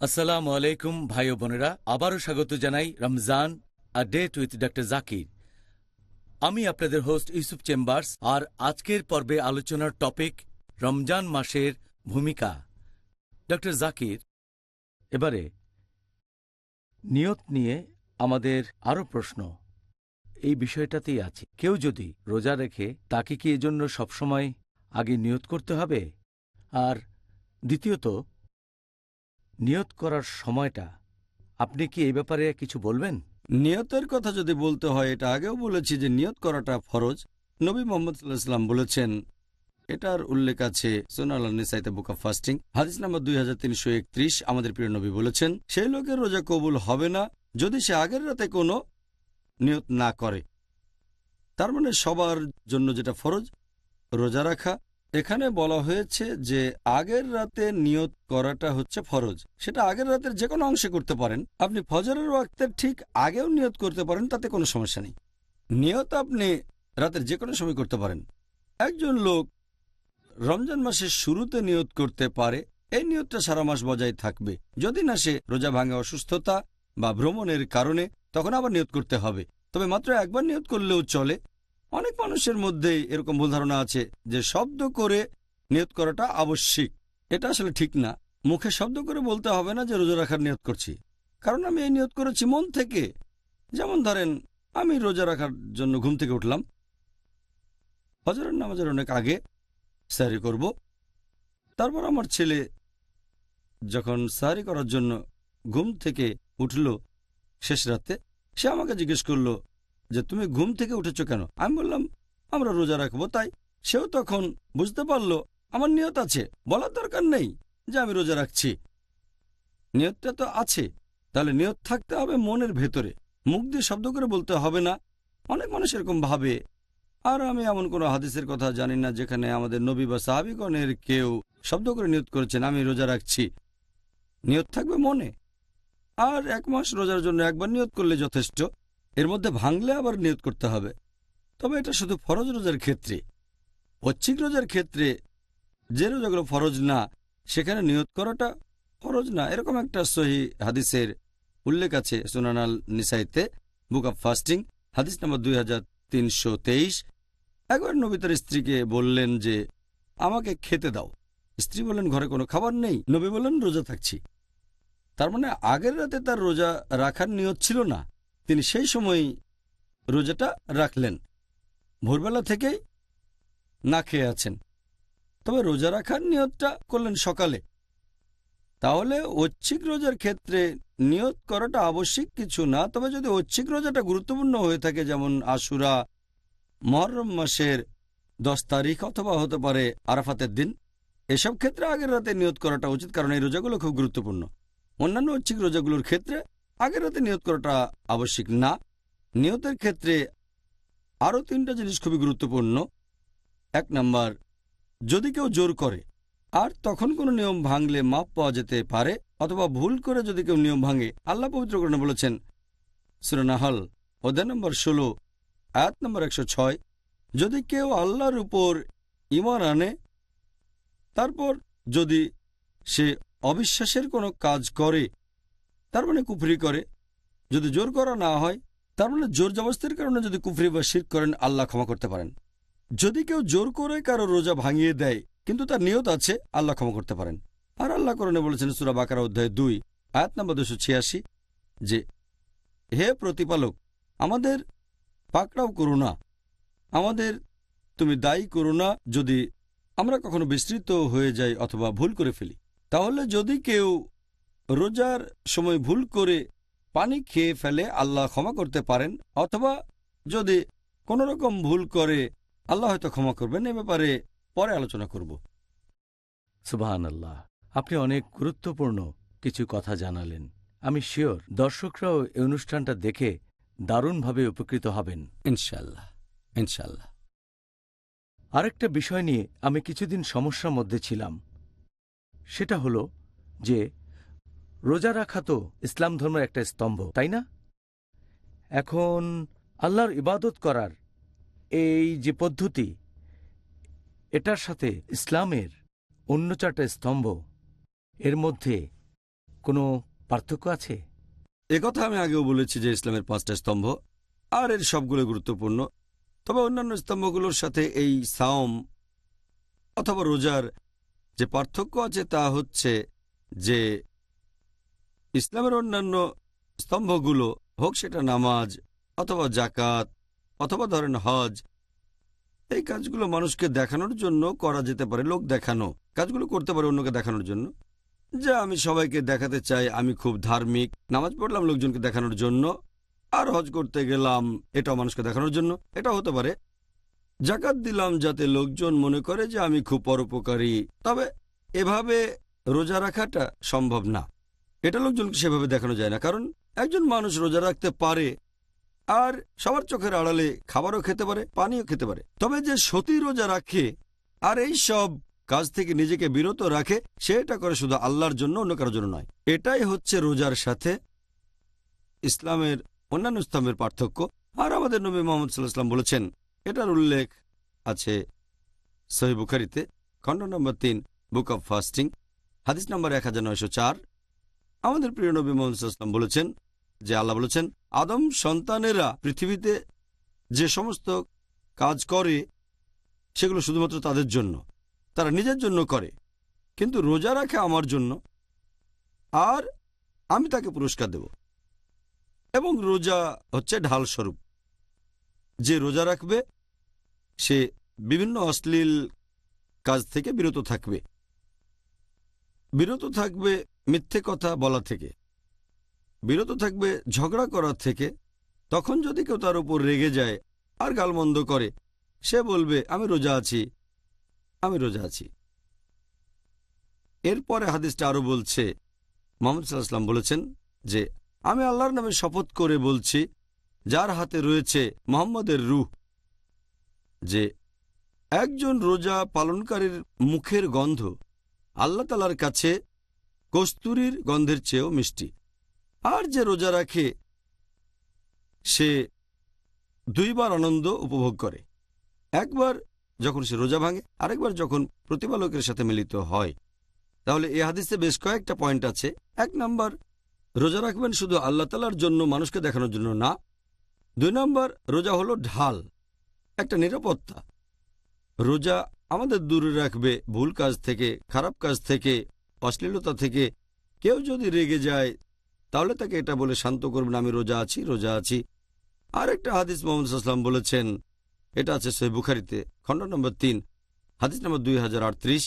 আসসালামু আলাইকুম, ভাই বোনেরা। আবারও স্বাগত জানাই Ramzan a date with doctor Zakir আমি আপনাদের হোস্ট ইউসুফ চেম্বার্স আর আজকের পর্বে আলোচনার টপিক রমজান মাসের ভূমিকা। ডক্টর জাকির এবারে নিয়ত নিয়ে আমাদের আরও প্রশ্ন। এই বিষয়টাতেই আছে। কেউ যদি রোজা রেখে তাকে কি এজন্য সবসময় আগে নিয়ত করতে হবে? আর দ্বিতীয়ত নিয়ত করার সময়টা আপনি কি এই ব্যাপারে কিছু বলবেন? নিয়তের কথা যদি বলতে হয়, এটা আগেও বলেছি যে নিয়ত করাটা ফরজ। নবী মোহাম্মদ সাল্লাহাম বলেছেন, এটার উল্লেখ আছে সোনাল নিসাইতে বুক অফ ফাস্টিং। হাদিস নাম্বার দুই হাজার তিনশো একত্রিশ, আমাদের প্রিয় নবী বলেছেন সেই লোকের রোজা কবুল হবে না যদি সে আগের রাতে কোনো নিয়ত না করে। তার মানে সবার জন্য যেটা ফরজ, রোজা রাখা এখানে বলা হয়েছে যে আগের রাতে নিয়ত করাটা হচ্ছে ফরজ। সেটা আগের রাতের যে কোনো অংশে করতে পারেন। আপনি ফজরের ওয়াক্তের ঠিক আগেও নিয়ত করতে পারেন, তাতে কোনো সমস্যা নেই। নিয়ত আপনি রাতের যে কোনো সময় করতে পারেন। একজন লোক রমজান মাসের শুরুতে নিয়ত করতে পারে, এই নিয়তটা সারা মাস বজায় থাকবে। যদি না সে রোজা ভাঙা অসুস্থতা বা ভ্রমণের কারণে, তখন আবার নিয়ত করতে হবে। তবে মাত্র একবার নিয়ত করলেও চলে। অনেক মানুষের মধ্যে এরকম ভুল ধারণা আছে যে শব্দ করে নিয়ত করাটা আবশ্যিক। এটা আসলে ঠিক না। মুখে শব্দ করে বলতে হবে না যে রোজা রাখার নিয়ত করছি। কারণ আমি এই নিয়ত করেছি মন থেকে। যেমন ধরেন, আমি রোজা রাখার জন্য ঘুম থেকে উঠলাম। হজরের নামাজের অনেক আগে স্যারি করব। তারপর আমার ছেলে যখন স্যারি করার জন্য ঘুম থেকে উঠল শেষ রাতে, সে আমাকে জিজ্ঞেস করল যে তুমি ঘুম থেকে উঠেছ কেন? আমি বললাম, আমরা রোজা রাখব। তাই সেও তখন বুঝতে পারল, আমার নিয়ত আছে, বলার দরকার নেই যে আমি রোজা রাখছি। নিয়তটা তো আছে, তাহলে নিয়ত থাকতে হবে মনের ভেতরে। মুখ দিয়ে শব্দ করে বলতে হবে না। অনেক মানুষ এরকম ভাবে। আর আমি এমন কোনো হাদিসের কথা জানি না যেখানে আমাদের নবী বা সাহাবিগণের কেউ শব্দ করে নিয়ত করেছেন, আমি রোজা রাখছি। নিয়ত থাকবে মনে। আর এক মাস রোজার জন্য একবার নিয়ত করলে যথেষ্ট। এর মধ্যে ভাঙলে আবার নিয়ত করতে হবে। তবে এটা শুধু ফরজ রোজার ক্ষেত্রে। ঐচ্ছিক রোজার ক্ষেত্রে যে রোজাগুলো ফরজ না, সেখানে নিয়ত করাটা ফরজ না। এরকম একটা সহি হাদিসের উল্লেখ আছে সুনানাল নিসাইতে, বুক অব ফাস্টিং, হাদিস নম্বর দুই হাজার তিনশো তেইশ। একবার নবী তার স্ত্রীকে বললেন যে, আমাকে খেতে দাও। স্ত্রী বললেন, ঘরে কোনো খাবার নেই? নবী বললেন, রোজা থাকছি। তার মানে আগের রাতে তার রোজা রাখার নিয়ত ছিল না। তিনি সেই সময় রোজাটা রাখলেন। ভোরবেলা থেকেই না খেয়ে আছেন। তবে রোজা রাখার নিয়তটা করলেন সকালে। তাহলে ঐচ্ছিক রোজার ক্ষেত্রে নিয়ত করাটা আবশ্যিক কিছু না, তবে যদি ঐচ্ছিক রোজাটা গুরুত্বপূর্ণ হয়ে থাকে, যেমন আশুরা, মহরম মাসের দশ তারিখ অথবা হতে পারে আরাফাতের দিন, এসব ক্ষেত্রে আগের রাতে নিয়ত করাটা উচিত, কারণ এই রোজাগুলো খুব গুরুত্বপূর্ণ। অন্যান্য ঐচ্ছিক রোজাগুলোর ক্ষেত্রে আগের রাতে নিয়ত করাটা আবশ্যিক না। নিয়তের ক্ষেত্রে আরও তিনটা জিনিস খুবই গুরুত্বপূর্ণ। এক নাম্বার, যদি কেউ জোর করে আর তখন কোনো নিয়ম ভাঙলে মাপ পাওয়া যেতে পারে অথবা ভুল করে যদি কেউ নিয়ম ভাঙে, আল্লাহ পবিত্রকরণে বলেছেন সুরনাহল অধ্যায় নম্বর ষোলো, আয়াত নম্বর একশো ছয়, যদি কেউ আল্লাহর উপর ইমান আনে, তারপর যদি সে অবিশ্বাসের কোনো কাজ করে তার মানে কুফরি করে। যদি জোর করা না হয়, তার মানে জোর জবস্তির কারণে যদি কুফরি বা শির করেন, আল্লাহ ক্ষমা করতে পারেন। যদি কেউ জোর করে কারও রোজা ভাঙিয়ে দেয়, কিন্তু তার নিয়ত আছে, আল্লাহ ক্ষমা করতে পারেন। আর আল্লাহ করণে বলেছেন সুরা বাকার অধ্যায় দুই, আয়াত নম্বর দুশো ছিয়াশি, যে, হে প্রতিপালক, আমাদের পাকড়াও করো না। আমাদের তুমি দায়ী করো না যদি আমরা কখনো বিস্তৃত হয়ে যাই অথবা ভুল করে ফেলি। তাহলে যদি কেউ রোজার সময় ভুল করে পানি খেয়ে ফেলে আল্লাহ ক্ষমা করতে পারেন অথবা যদি কোনো রকম ভুল করে আল্লাহ হয়তো ক্ষমা করবেন। এ ব্যাপারে পরে আলোচনা করব। সুবাহান আল্লাহ আপনি অনেক গুরুত্বপূর্ণ কিছু কথা জানালেন। আমি শিওর দর্শকরাও এই অনুষ্ঠানটা দেখে দারুণভাবে উপকৃত হবেন। ইনশাল্লাহ ইনশাল্লাহ আরেকটা বিষয় নিয়ে আমি কিছুদিন সমস্যার মধ্যে ছিলাম। সেটা হলো যে রোজা রাখা তো ইসলাম ধর্মের একটা স্তম্ভ, তাই না? এখন আল্লাহর ইবাদত করার এই যে পদ্ধতি, এটার সাথে ইসলামের অন্য চারটা স্তম্ভ, এর মধ্যে কোনো পার্থক্য আছে? কথা আমি আগেও বলেছি যে ইসলামের পাঁচটা স্তম্ভ, আর এর সবগুলো গুরুত্বপূর্ণ। তবে অন্যান্য স্তম্ভগুলোর সাথে এই সাওম অথবা রোজার যে পার্থক্য আছে তা হচ্ছে যে ইসলামের অন্যান্য স্তম্ভগুলো হোক সেটা নামাজ অথবা জাকাত অথবা ধরেন হজ, এই কাজগুলো মানুষকে দেখানোর জন্য করা যেতে পারে, লোক দেখানো, কাজগুলো করতে পারে অন্যকে দেখানোর জন্য। যে আমি সবাইকে দেখাতে চাই, আমি খুব ধার্মিক, নামাজ পড়লাম লোকজনকে দেখানোর জন্য, আর হজ করতে গেলাম এটাও মানুষকে দেখানোর জন্য, এটা হতে পারে। জাকাত দিলাম যাতে লোকজন মনে করে যে আমি খুব পরোপকারী, তবে এভাবে রোজা রাখাটা সম্ভব না। এটা লোকজনকে সেভাবে দেখানো যায় না, কারণ একজন মানুষ রোজা রাখতে পারে আর সবার চোখের আড়ালে খাবারও খেতে পারে পানিও খেতে পারে। তবে যে সতী রোজা রাখে আর এই সব কাজ থেকে নিজেকে বিরত রাখে, সেটা করে শুধু আল্লাহর জন্য, অন্য কারোর জন্য নয়। এটাই হচ্ছে রোজার সাথে ইসলামের অন্যান্য স্তম্ভের পার্থক্য। আর আমাদের নবী মোহাম্মদ সাল্লাহাম বলেছেন, এটার উল্লেখ আছে সহি বুখারিতে, খণ্ড নম্বর তিন, বুক অব ফাস্টিং, হাদিস নম্বর এক হাজার নয়শো চার। আমাদের প্রিয় নবী মোহাম্মদ বলেছেন, যে আল্লাহ বলেছেন, আদম সন্তানেরা পৃথিবীতে যে সমস্ত কাজ করে, সেগুলো শুধুমাত্র তাদের জন্য। তারা নিজের জন্য করে, কিন্তু রোজা রাখে আমার জন্য, আর আমি তাকে পুরস্কার দেব। এবং রোজা হচ্ছে ঢাল স্বরূপ যে রোজা রাখবে, সে বিভিন্ন অশ্লীল কাজ থেকে বিরত থাকবে। বিরত থাকবে মিথ্যে কথা বলা থেকে। বিরত থাকবে ঝগড়া করার থেকে। তখন যদি কেউ তার উপর রেগে যায় আর গালমন্দ করে, সে বলবে, আমি রোজা আছি, আমি রোজা আছি। এরপরে হাদিসটা আরও বলছে, মোহাম্মদ সাল্লাহাম বলেছেন যে, আমি আল্লাহর নামে শপথ করে বলছি, যার হাতে রয়েছে মোহাম্মদের রুহ, যে একজন রোজা পালনকারীর মুখের গন্ধ আল্লাহ তালার কাছে কস্তুরীর গন্ধের চেয়েও মিষ্টি। আর যে রোজা রাখে, সে দুইবার আনন্দ উপভোগ করে। একবার যখন সে রোজা ভাঙে, আরেকবার যখন প্রতিপালকের সাথে মিলিত হয়। তাহলে এ হাদিসে বেশ কয়েকটা পয়েন্ট আছে। এক নম্বর, রোজা রাখবেন শুধু আল্লাহ তালার জন্য মানুষকে দেখানোর জন্য না। দুই নম্বর, রোজা হলো ঢাল, একটা নিরাপত্তা। রোজা আমাদের দূরে রাখবে ভুল কাজ থেকে, খারাপ কাজ থেকে অশ্লীলতা থেকে কেউ যদি রেগে যায়, তাহলে তাকে এটা বলে শান্ত করবেন, আমি রোজা আছি রোজা আছি। আর একটা হাদিস মোহাম্মদ সাল্লাম বলেছেন, এটা আছে সে বুখারিতে, খণ্ড নম্বর তিন, হাদিস নম্বর দুই হাজার আটত্রিশ,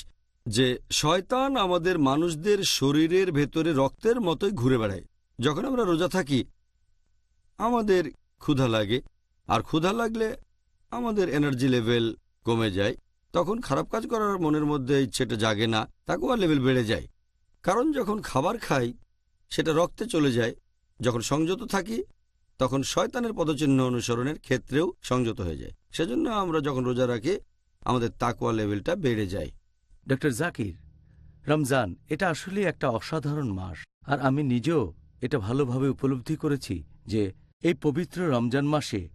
যে শয়তান আমাদের মানুষদের শরীরের ভেতরে রক্তের মতোই ঘুরে বেড়ায়। যখন আমরা রোজা থাকি, আমাদের ক্ষুধা লাগে, আর ক্ষুধা লাগলে আমাদের এনার্জি লেভেল কমে যায়। তখন খারাপ কাজ করার মনের মধ্যে ইচ্ছেটা জাগে না তাকুয়া লেভেল বেড়ে যায়। কারণ যখন খাবার খাই, সেটা রক্তে চলে যায়। যখন সংযত থাকি, তখন শয়তানের পদচিহ্ন অনুসরণের ক্ষেত্রেও সংযত হয়ে যায়। সেজন্য আমরা যখন রোজা রাখি, আমাদের তাকুয়া লেভেলটা বেড়ে যায়। ডক্টর জাকির, রমজান, এটা আসলে একটা অসাধারণ মাস। আর আমি নিজেও এটা ভালোভাবে উপলব্ধি করেছি যে, এই পবিত্র রমজান মাসে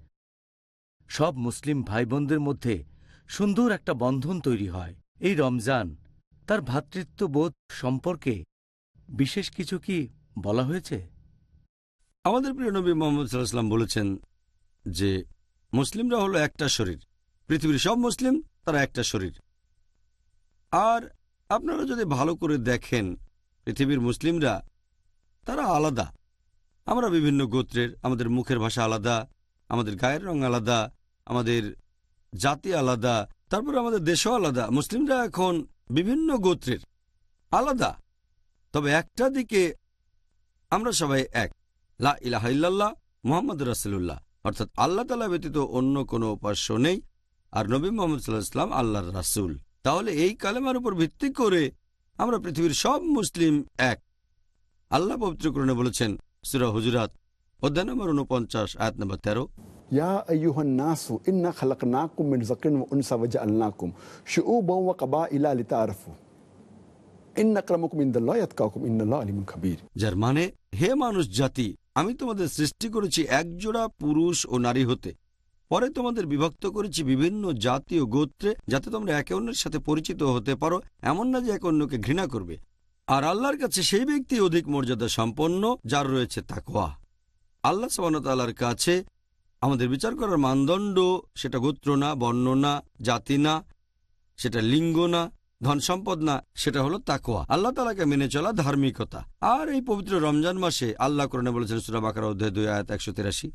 সব মুসলিম ভাই মধ্যে সুন্দর একটা বন্ধন তৈরি হয়। এই রমজান, তার ভ্রাতৃত্ববোধ সম্পর্কে বিশেষ কিছু কি বলা হয়েছে? আমাদের প্রিয় নবী মোহাম্মদ সাল্লাহাম বলেছেন যে, মুসলিমরা হলো একটা শরীর। পৃথিবীর সব মুসলিম, তারা একটা শরীর। আর আপনারা যদি ভালো করে দেখেন, পৃথিবীর মুসলিমরা, তারা আলাদা। আমরা বিভিন্ন গোত্রের, আমাদের মুখের ভাষা আলাদা, আমাদের গায়ের রং আলাদা, আমাদের জাতি আলাদা, তারপর আমাদের দেশও আলাদা। মুসলিমরা এখন বিভিন্ন গোত্রের, আলাদা। তবে একটা দিকে আমরা সবাই এক। লা ইলাহা ইল্লাল্লাহ, মোহাম্মদ রাসুল্লাহ অর্থাৎ আল্লাহ তালা ব্যতীত অন্য কোনো উপাস্য নেই। আর নবী মোহাম্মদ সাল্লাহ ইসলাম আল্লাহর রাসুল। তাহলে এই কালেমার উপর ভিত্তি করে আমরা পৃথিবীর সব মুসলিম এক। আল্লাহ পবিত্রকরণে বলেছেন, সুরা হুজরাত, অধ্যায় নম্বর উনপঞ্চাশ আয়াত নম্বর তেরো। يا أيها الناس إنا خلقناكم من ذكر وأنثى وجعلناكم شعوبا وقبائل لتعارفوا إن أكرمكم عند الله يتقاكم إن الله عليم خبير যার মানে হে মানুষ জাতি আমি তোমাদের সৃষ্টি করেছি একজোড়া পুরুষ ও নারী হতে পরে তোমাদের বিভক্ত করেছি বিভিন্ন জাতি ও গোত্রে যাতে তোমরা একে অন্যের সাথে পরিচিত হতে পারো এমন না যে একে অন্যকে ঘৃণা করবে আর আল্লাহর কাছে সেই ব্যক্তি অধিক মর্যাদা সম্পন্ন যার রয়েছে তাকোয়া আল্লাহ সাবানতাল্লাহর কাছে আমাদের বিচার করার মানদণ্ড সেটা গোত্র না বর্ণ না জাতি না সেটা লিঙ্গ না ধন সম্পদ না সেটা হলো তাকোয়া আল্লাহ তালাকে মেনে চলা ধার্মিকতা। আর এই পবিত্র রমজান মাসে আল্লাহ করণে বলেছেন সুরা বাকার অধ্যায় দুই আয়াত একশো তিরাশি।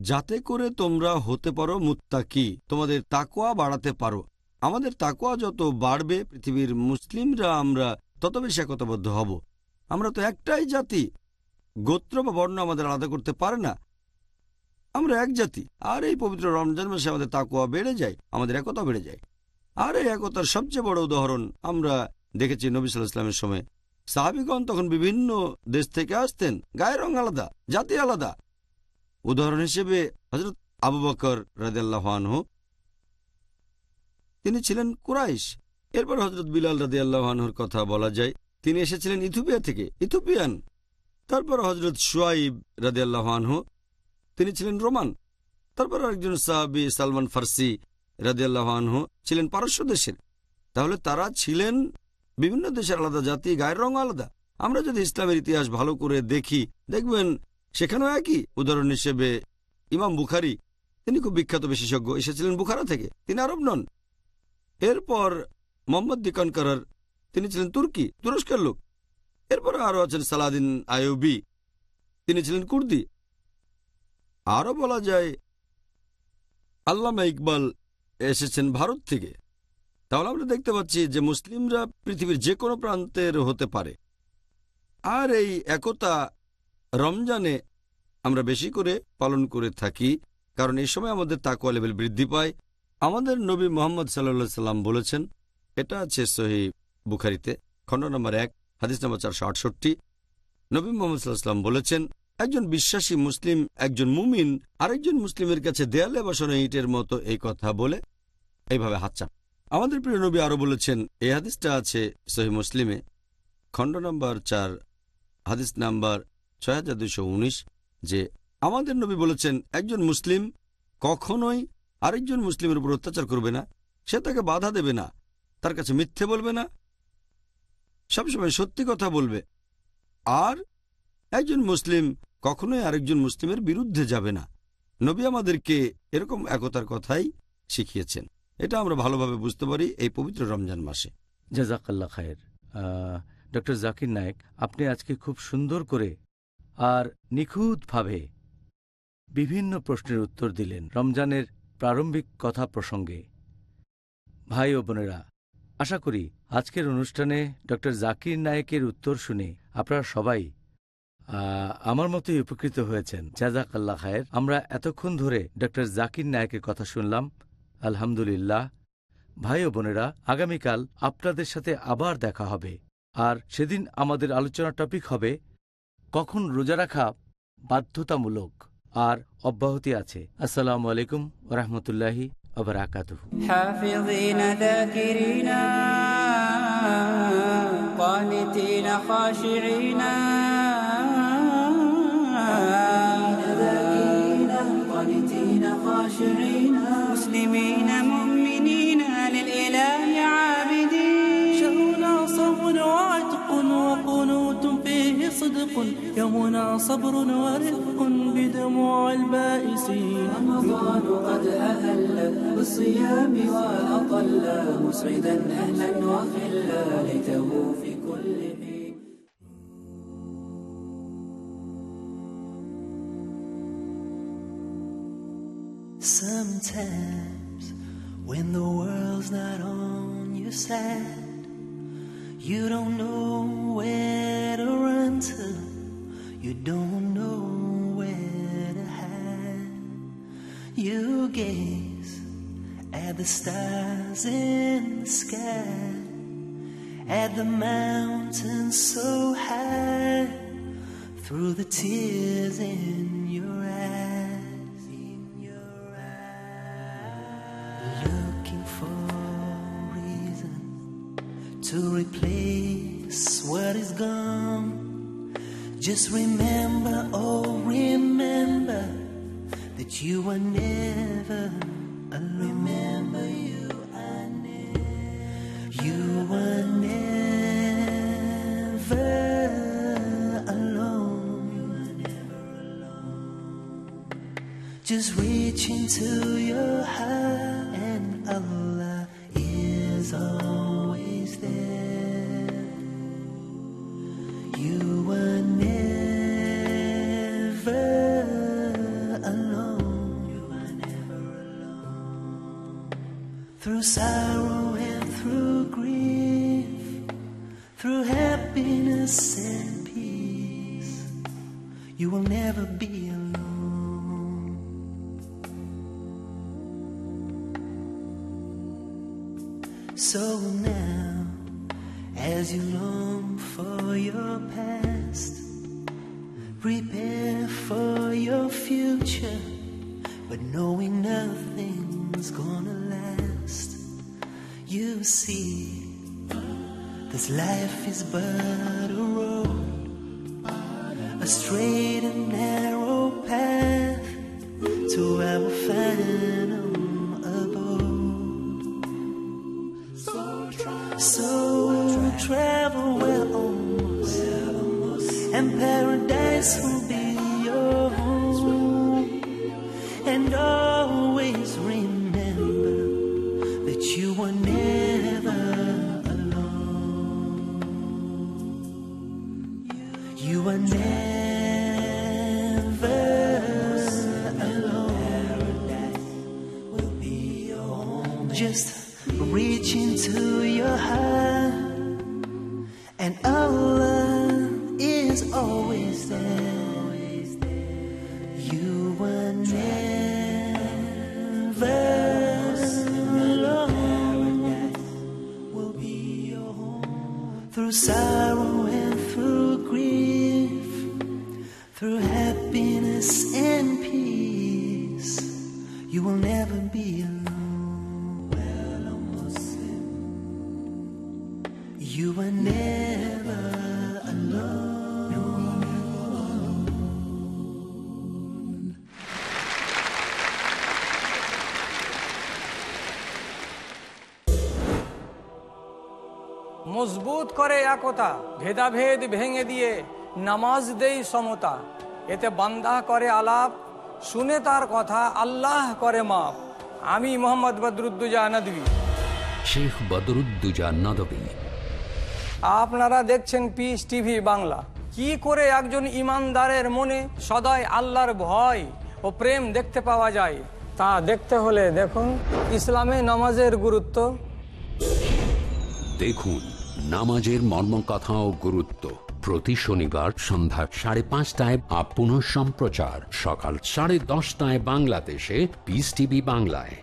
যাতে করে তোমরা হতে পারো মুত্তাকি তোমাদের তাকোয়া বাড়াতে পারো। আমাদের তাকোয়া যত বাড়বে পৃথিবীর মুসলিমরা আমরা তত বেশি একতাবদ্ধ হব। আমরা তো একটাই জাতি। গোত্র বা বর্ণ আমাদের আলাদা করতে পারে না। আমরা এক জাতি। আর এই পবিত্র রমজান মাসে আমাদের তাকুয়া বেড়ে যায়, আমাদের একতা বেড়ে যায়। আর এই একতার সবচেয়ে বড় উদাহরণ আমরা দেখেছি নবী সাল্লাহ ইসলামের সময়। সাহাবিগণ তখন বিভিন্ন দেশ থেকে আসতেন, গায়ের রং আলাদা, জাতি আলাদা। উদাহরণ হিসেবে হজরত আবু বকর রাজিয়াল্লাহানহু তিনি ছিলেন কুরাইশ। এরপর হজরত বিলাল রাজি আল্লাহানহুর কথা বলা যায়, তিনি এসেছিলেন ইথোপিয়া থেকে ইথোপিয়ান তারপর হজরত সোয়াইব রাজি আল্লাহানহু তিনি ছিলেন রোমান। তারপর একজন সাহাবি সালমান ফার্সি রাজিয়াল্লাহানহু ছিলেন পারস্য দেশের। তাহলে তারা ছিলেন বিভিন্ন দেশের আলাদা জাতি, গায়ের রং আলাদা। আমরা যদি ইসলামের ইতিহাস ভালো করে দেখি, দেখবেন সেখানেও একই উদাহরণ হিসেবে ইমাম বুখারি, তিনি খুব বিখ্যাত বিশেষজ্ঞ, এসেছিলেন বুখারা থেকে। তিনি আরব নন। এরপর মোহাম্মদ দিকানকার তিনি ছিলেন তুর্কি, তুরস্কের লোক। এরপর আরও আছেন সালাদিন আয়ুবি তিনি ছিলেন কুর্দি। আরও বলা যায়, আল্লামা ইকবাল এসেছেন ভারত থেকে। তাহলে আমরা দেখতে পাচ্ছি যে মুসলিমরা পৃথিবীর যে কোনো প্রান্তের হতে পারে। আর এই একতা রমজানে আমরা বেশি করে পালন করে থাকি, কারণ এই সময় আমাদের তাকুয়া লেভেল বৃদ্ধি পায়। আমাদের নবী মোহাম্মদ সাল্লা সাল্লাম বলেছেন, এটা আছে সহি বুখারিতে খণ্ড নম্বর এক, হাদিস নম্বর চারশো আটষট্টি। নবী মোহাম্মদ সাল্লাহ সাল্লাম বলেছেন একজন বিশ্বাসী মুসলিম, একজন মুমিন, আরেকজন মুসলিমের কাছে দেয়ালে বসানো ইটের মতো এই কথা বলে এইভাবে হাতচাপ আমাদের প্রিয় নবী আরও বলেছেন, এই হাদিসটা আছে সহি মুসলিমে, খণ্ড নম্বর চার, হাদিস নাম্বার ছয় হাজার দুইশো উনিশ, যে আমাদের নবী বলেছেন, একজন মুসলিম কখনোই আরেকজন মুসলিমের উপর অত্যাচার করবে না, সে তাকে বাধা দেবে না, তার কাছে মিথ্যে বলবে না, সবসময় সত্যি কথা বলবে। আর একজন মুসলিম কখনোই আরেকজন মুসলিমের বিরুদ্ধে যাবে না। নবী আমাদেরকে এরকম একতার কথাই শিখিয়েছেন। এটা আমরা ভালোভাবে বুঝতে পারি এই পবিত্র রমজান মাসে। জাজাকাল্লা খায়ের। ডক্টর জাকির নায়েক, আপনি আজকে খুব সুন্দর করে আর নিখুঁতভাবে বিভিন্ন প্রশ্নের উত্তর দিলেন রমজানের প্রারম্ভিক কথা প্রসঙ্গে। ভাই ও বোনেরা, আশা করি আজকের অনুষ্ঠানে ডক্টর জাকির নায়েকের উত্তর শুনে আপনারা সবাই আমার মতোই উপকৃত হয়েছেন জাজাক আল্লাহ খায়ের আমরা এতক্ষণ ধরে ডক্টর জাকির নায়কের কথা শুনলাম আলহামদুলিল্লাহ ভাই ও বোনেরা আগামীকাল আপনাদের সাথে আবার দেখা হবে আর সেদিন আমাদের আলোচনার টপিক হবে কখন রোজা রাখা বাধ্যতামূলক আর অব্যাহতি আছে আসসালামু আলাইকুম রহমতুল্লাহি আবরাকাত حافظين ذاكرين قانتين خاشعين قانتين خاشعين. مسلمين مؤمنين للإله عابدين. شهرنا صوم وعتق وقنوت فيه صدق. يومنا صبر ورفق بدموع البائسين. رمضان قد أهل بالصيام وأطل. مسعدا أهلا وخلا ليته في كل حين Sometimes when the world's not on your side, you don't know where to run to, you don't know where to hide. You gaze at the stars in the sky, at the mountains so high, through the tears in Just remember, oh, remember that you were never alone. Remember, you are never, you were never alone. Alone. Just reach into your heart মজবুত করে একতা ভেদাভেদ ভেঙে দিয়ে নামাজ দেই সমতা। এতে বান্দা করে আলাপ শুনে তার কথা আল্লাহ করে মাপ আমি মোহাম্মদ বদরুদ্দুজা নদী। শেখ বদরুদ্দুজা নদবী আপনারা দেখছেন পিস টিভি বাংলা। কি করে একজন ইমানদারের মনে সদাই আল্লাহর ভয় ও প্রেম দেখতে পাওয়া যায় তা দেখতে হলে দেখুন। ইসলামে নামাজের গুরুত্ব। দেখুন। নামাজের মর্মকথা ও গুরুত্ব। প্রতি শনিবার সন্ধ্যা সাড়ে পাঁচটায় আপ সম্প্রচার। সকাল সাড়ে দশটায় বাংলাদেশে পিস টিভি বাংলায়।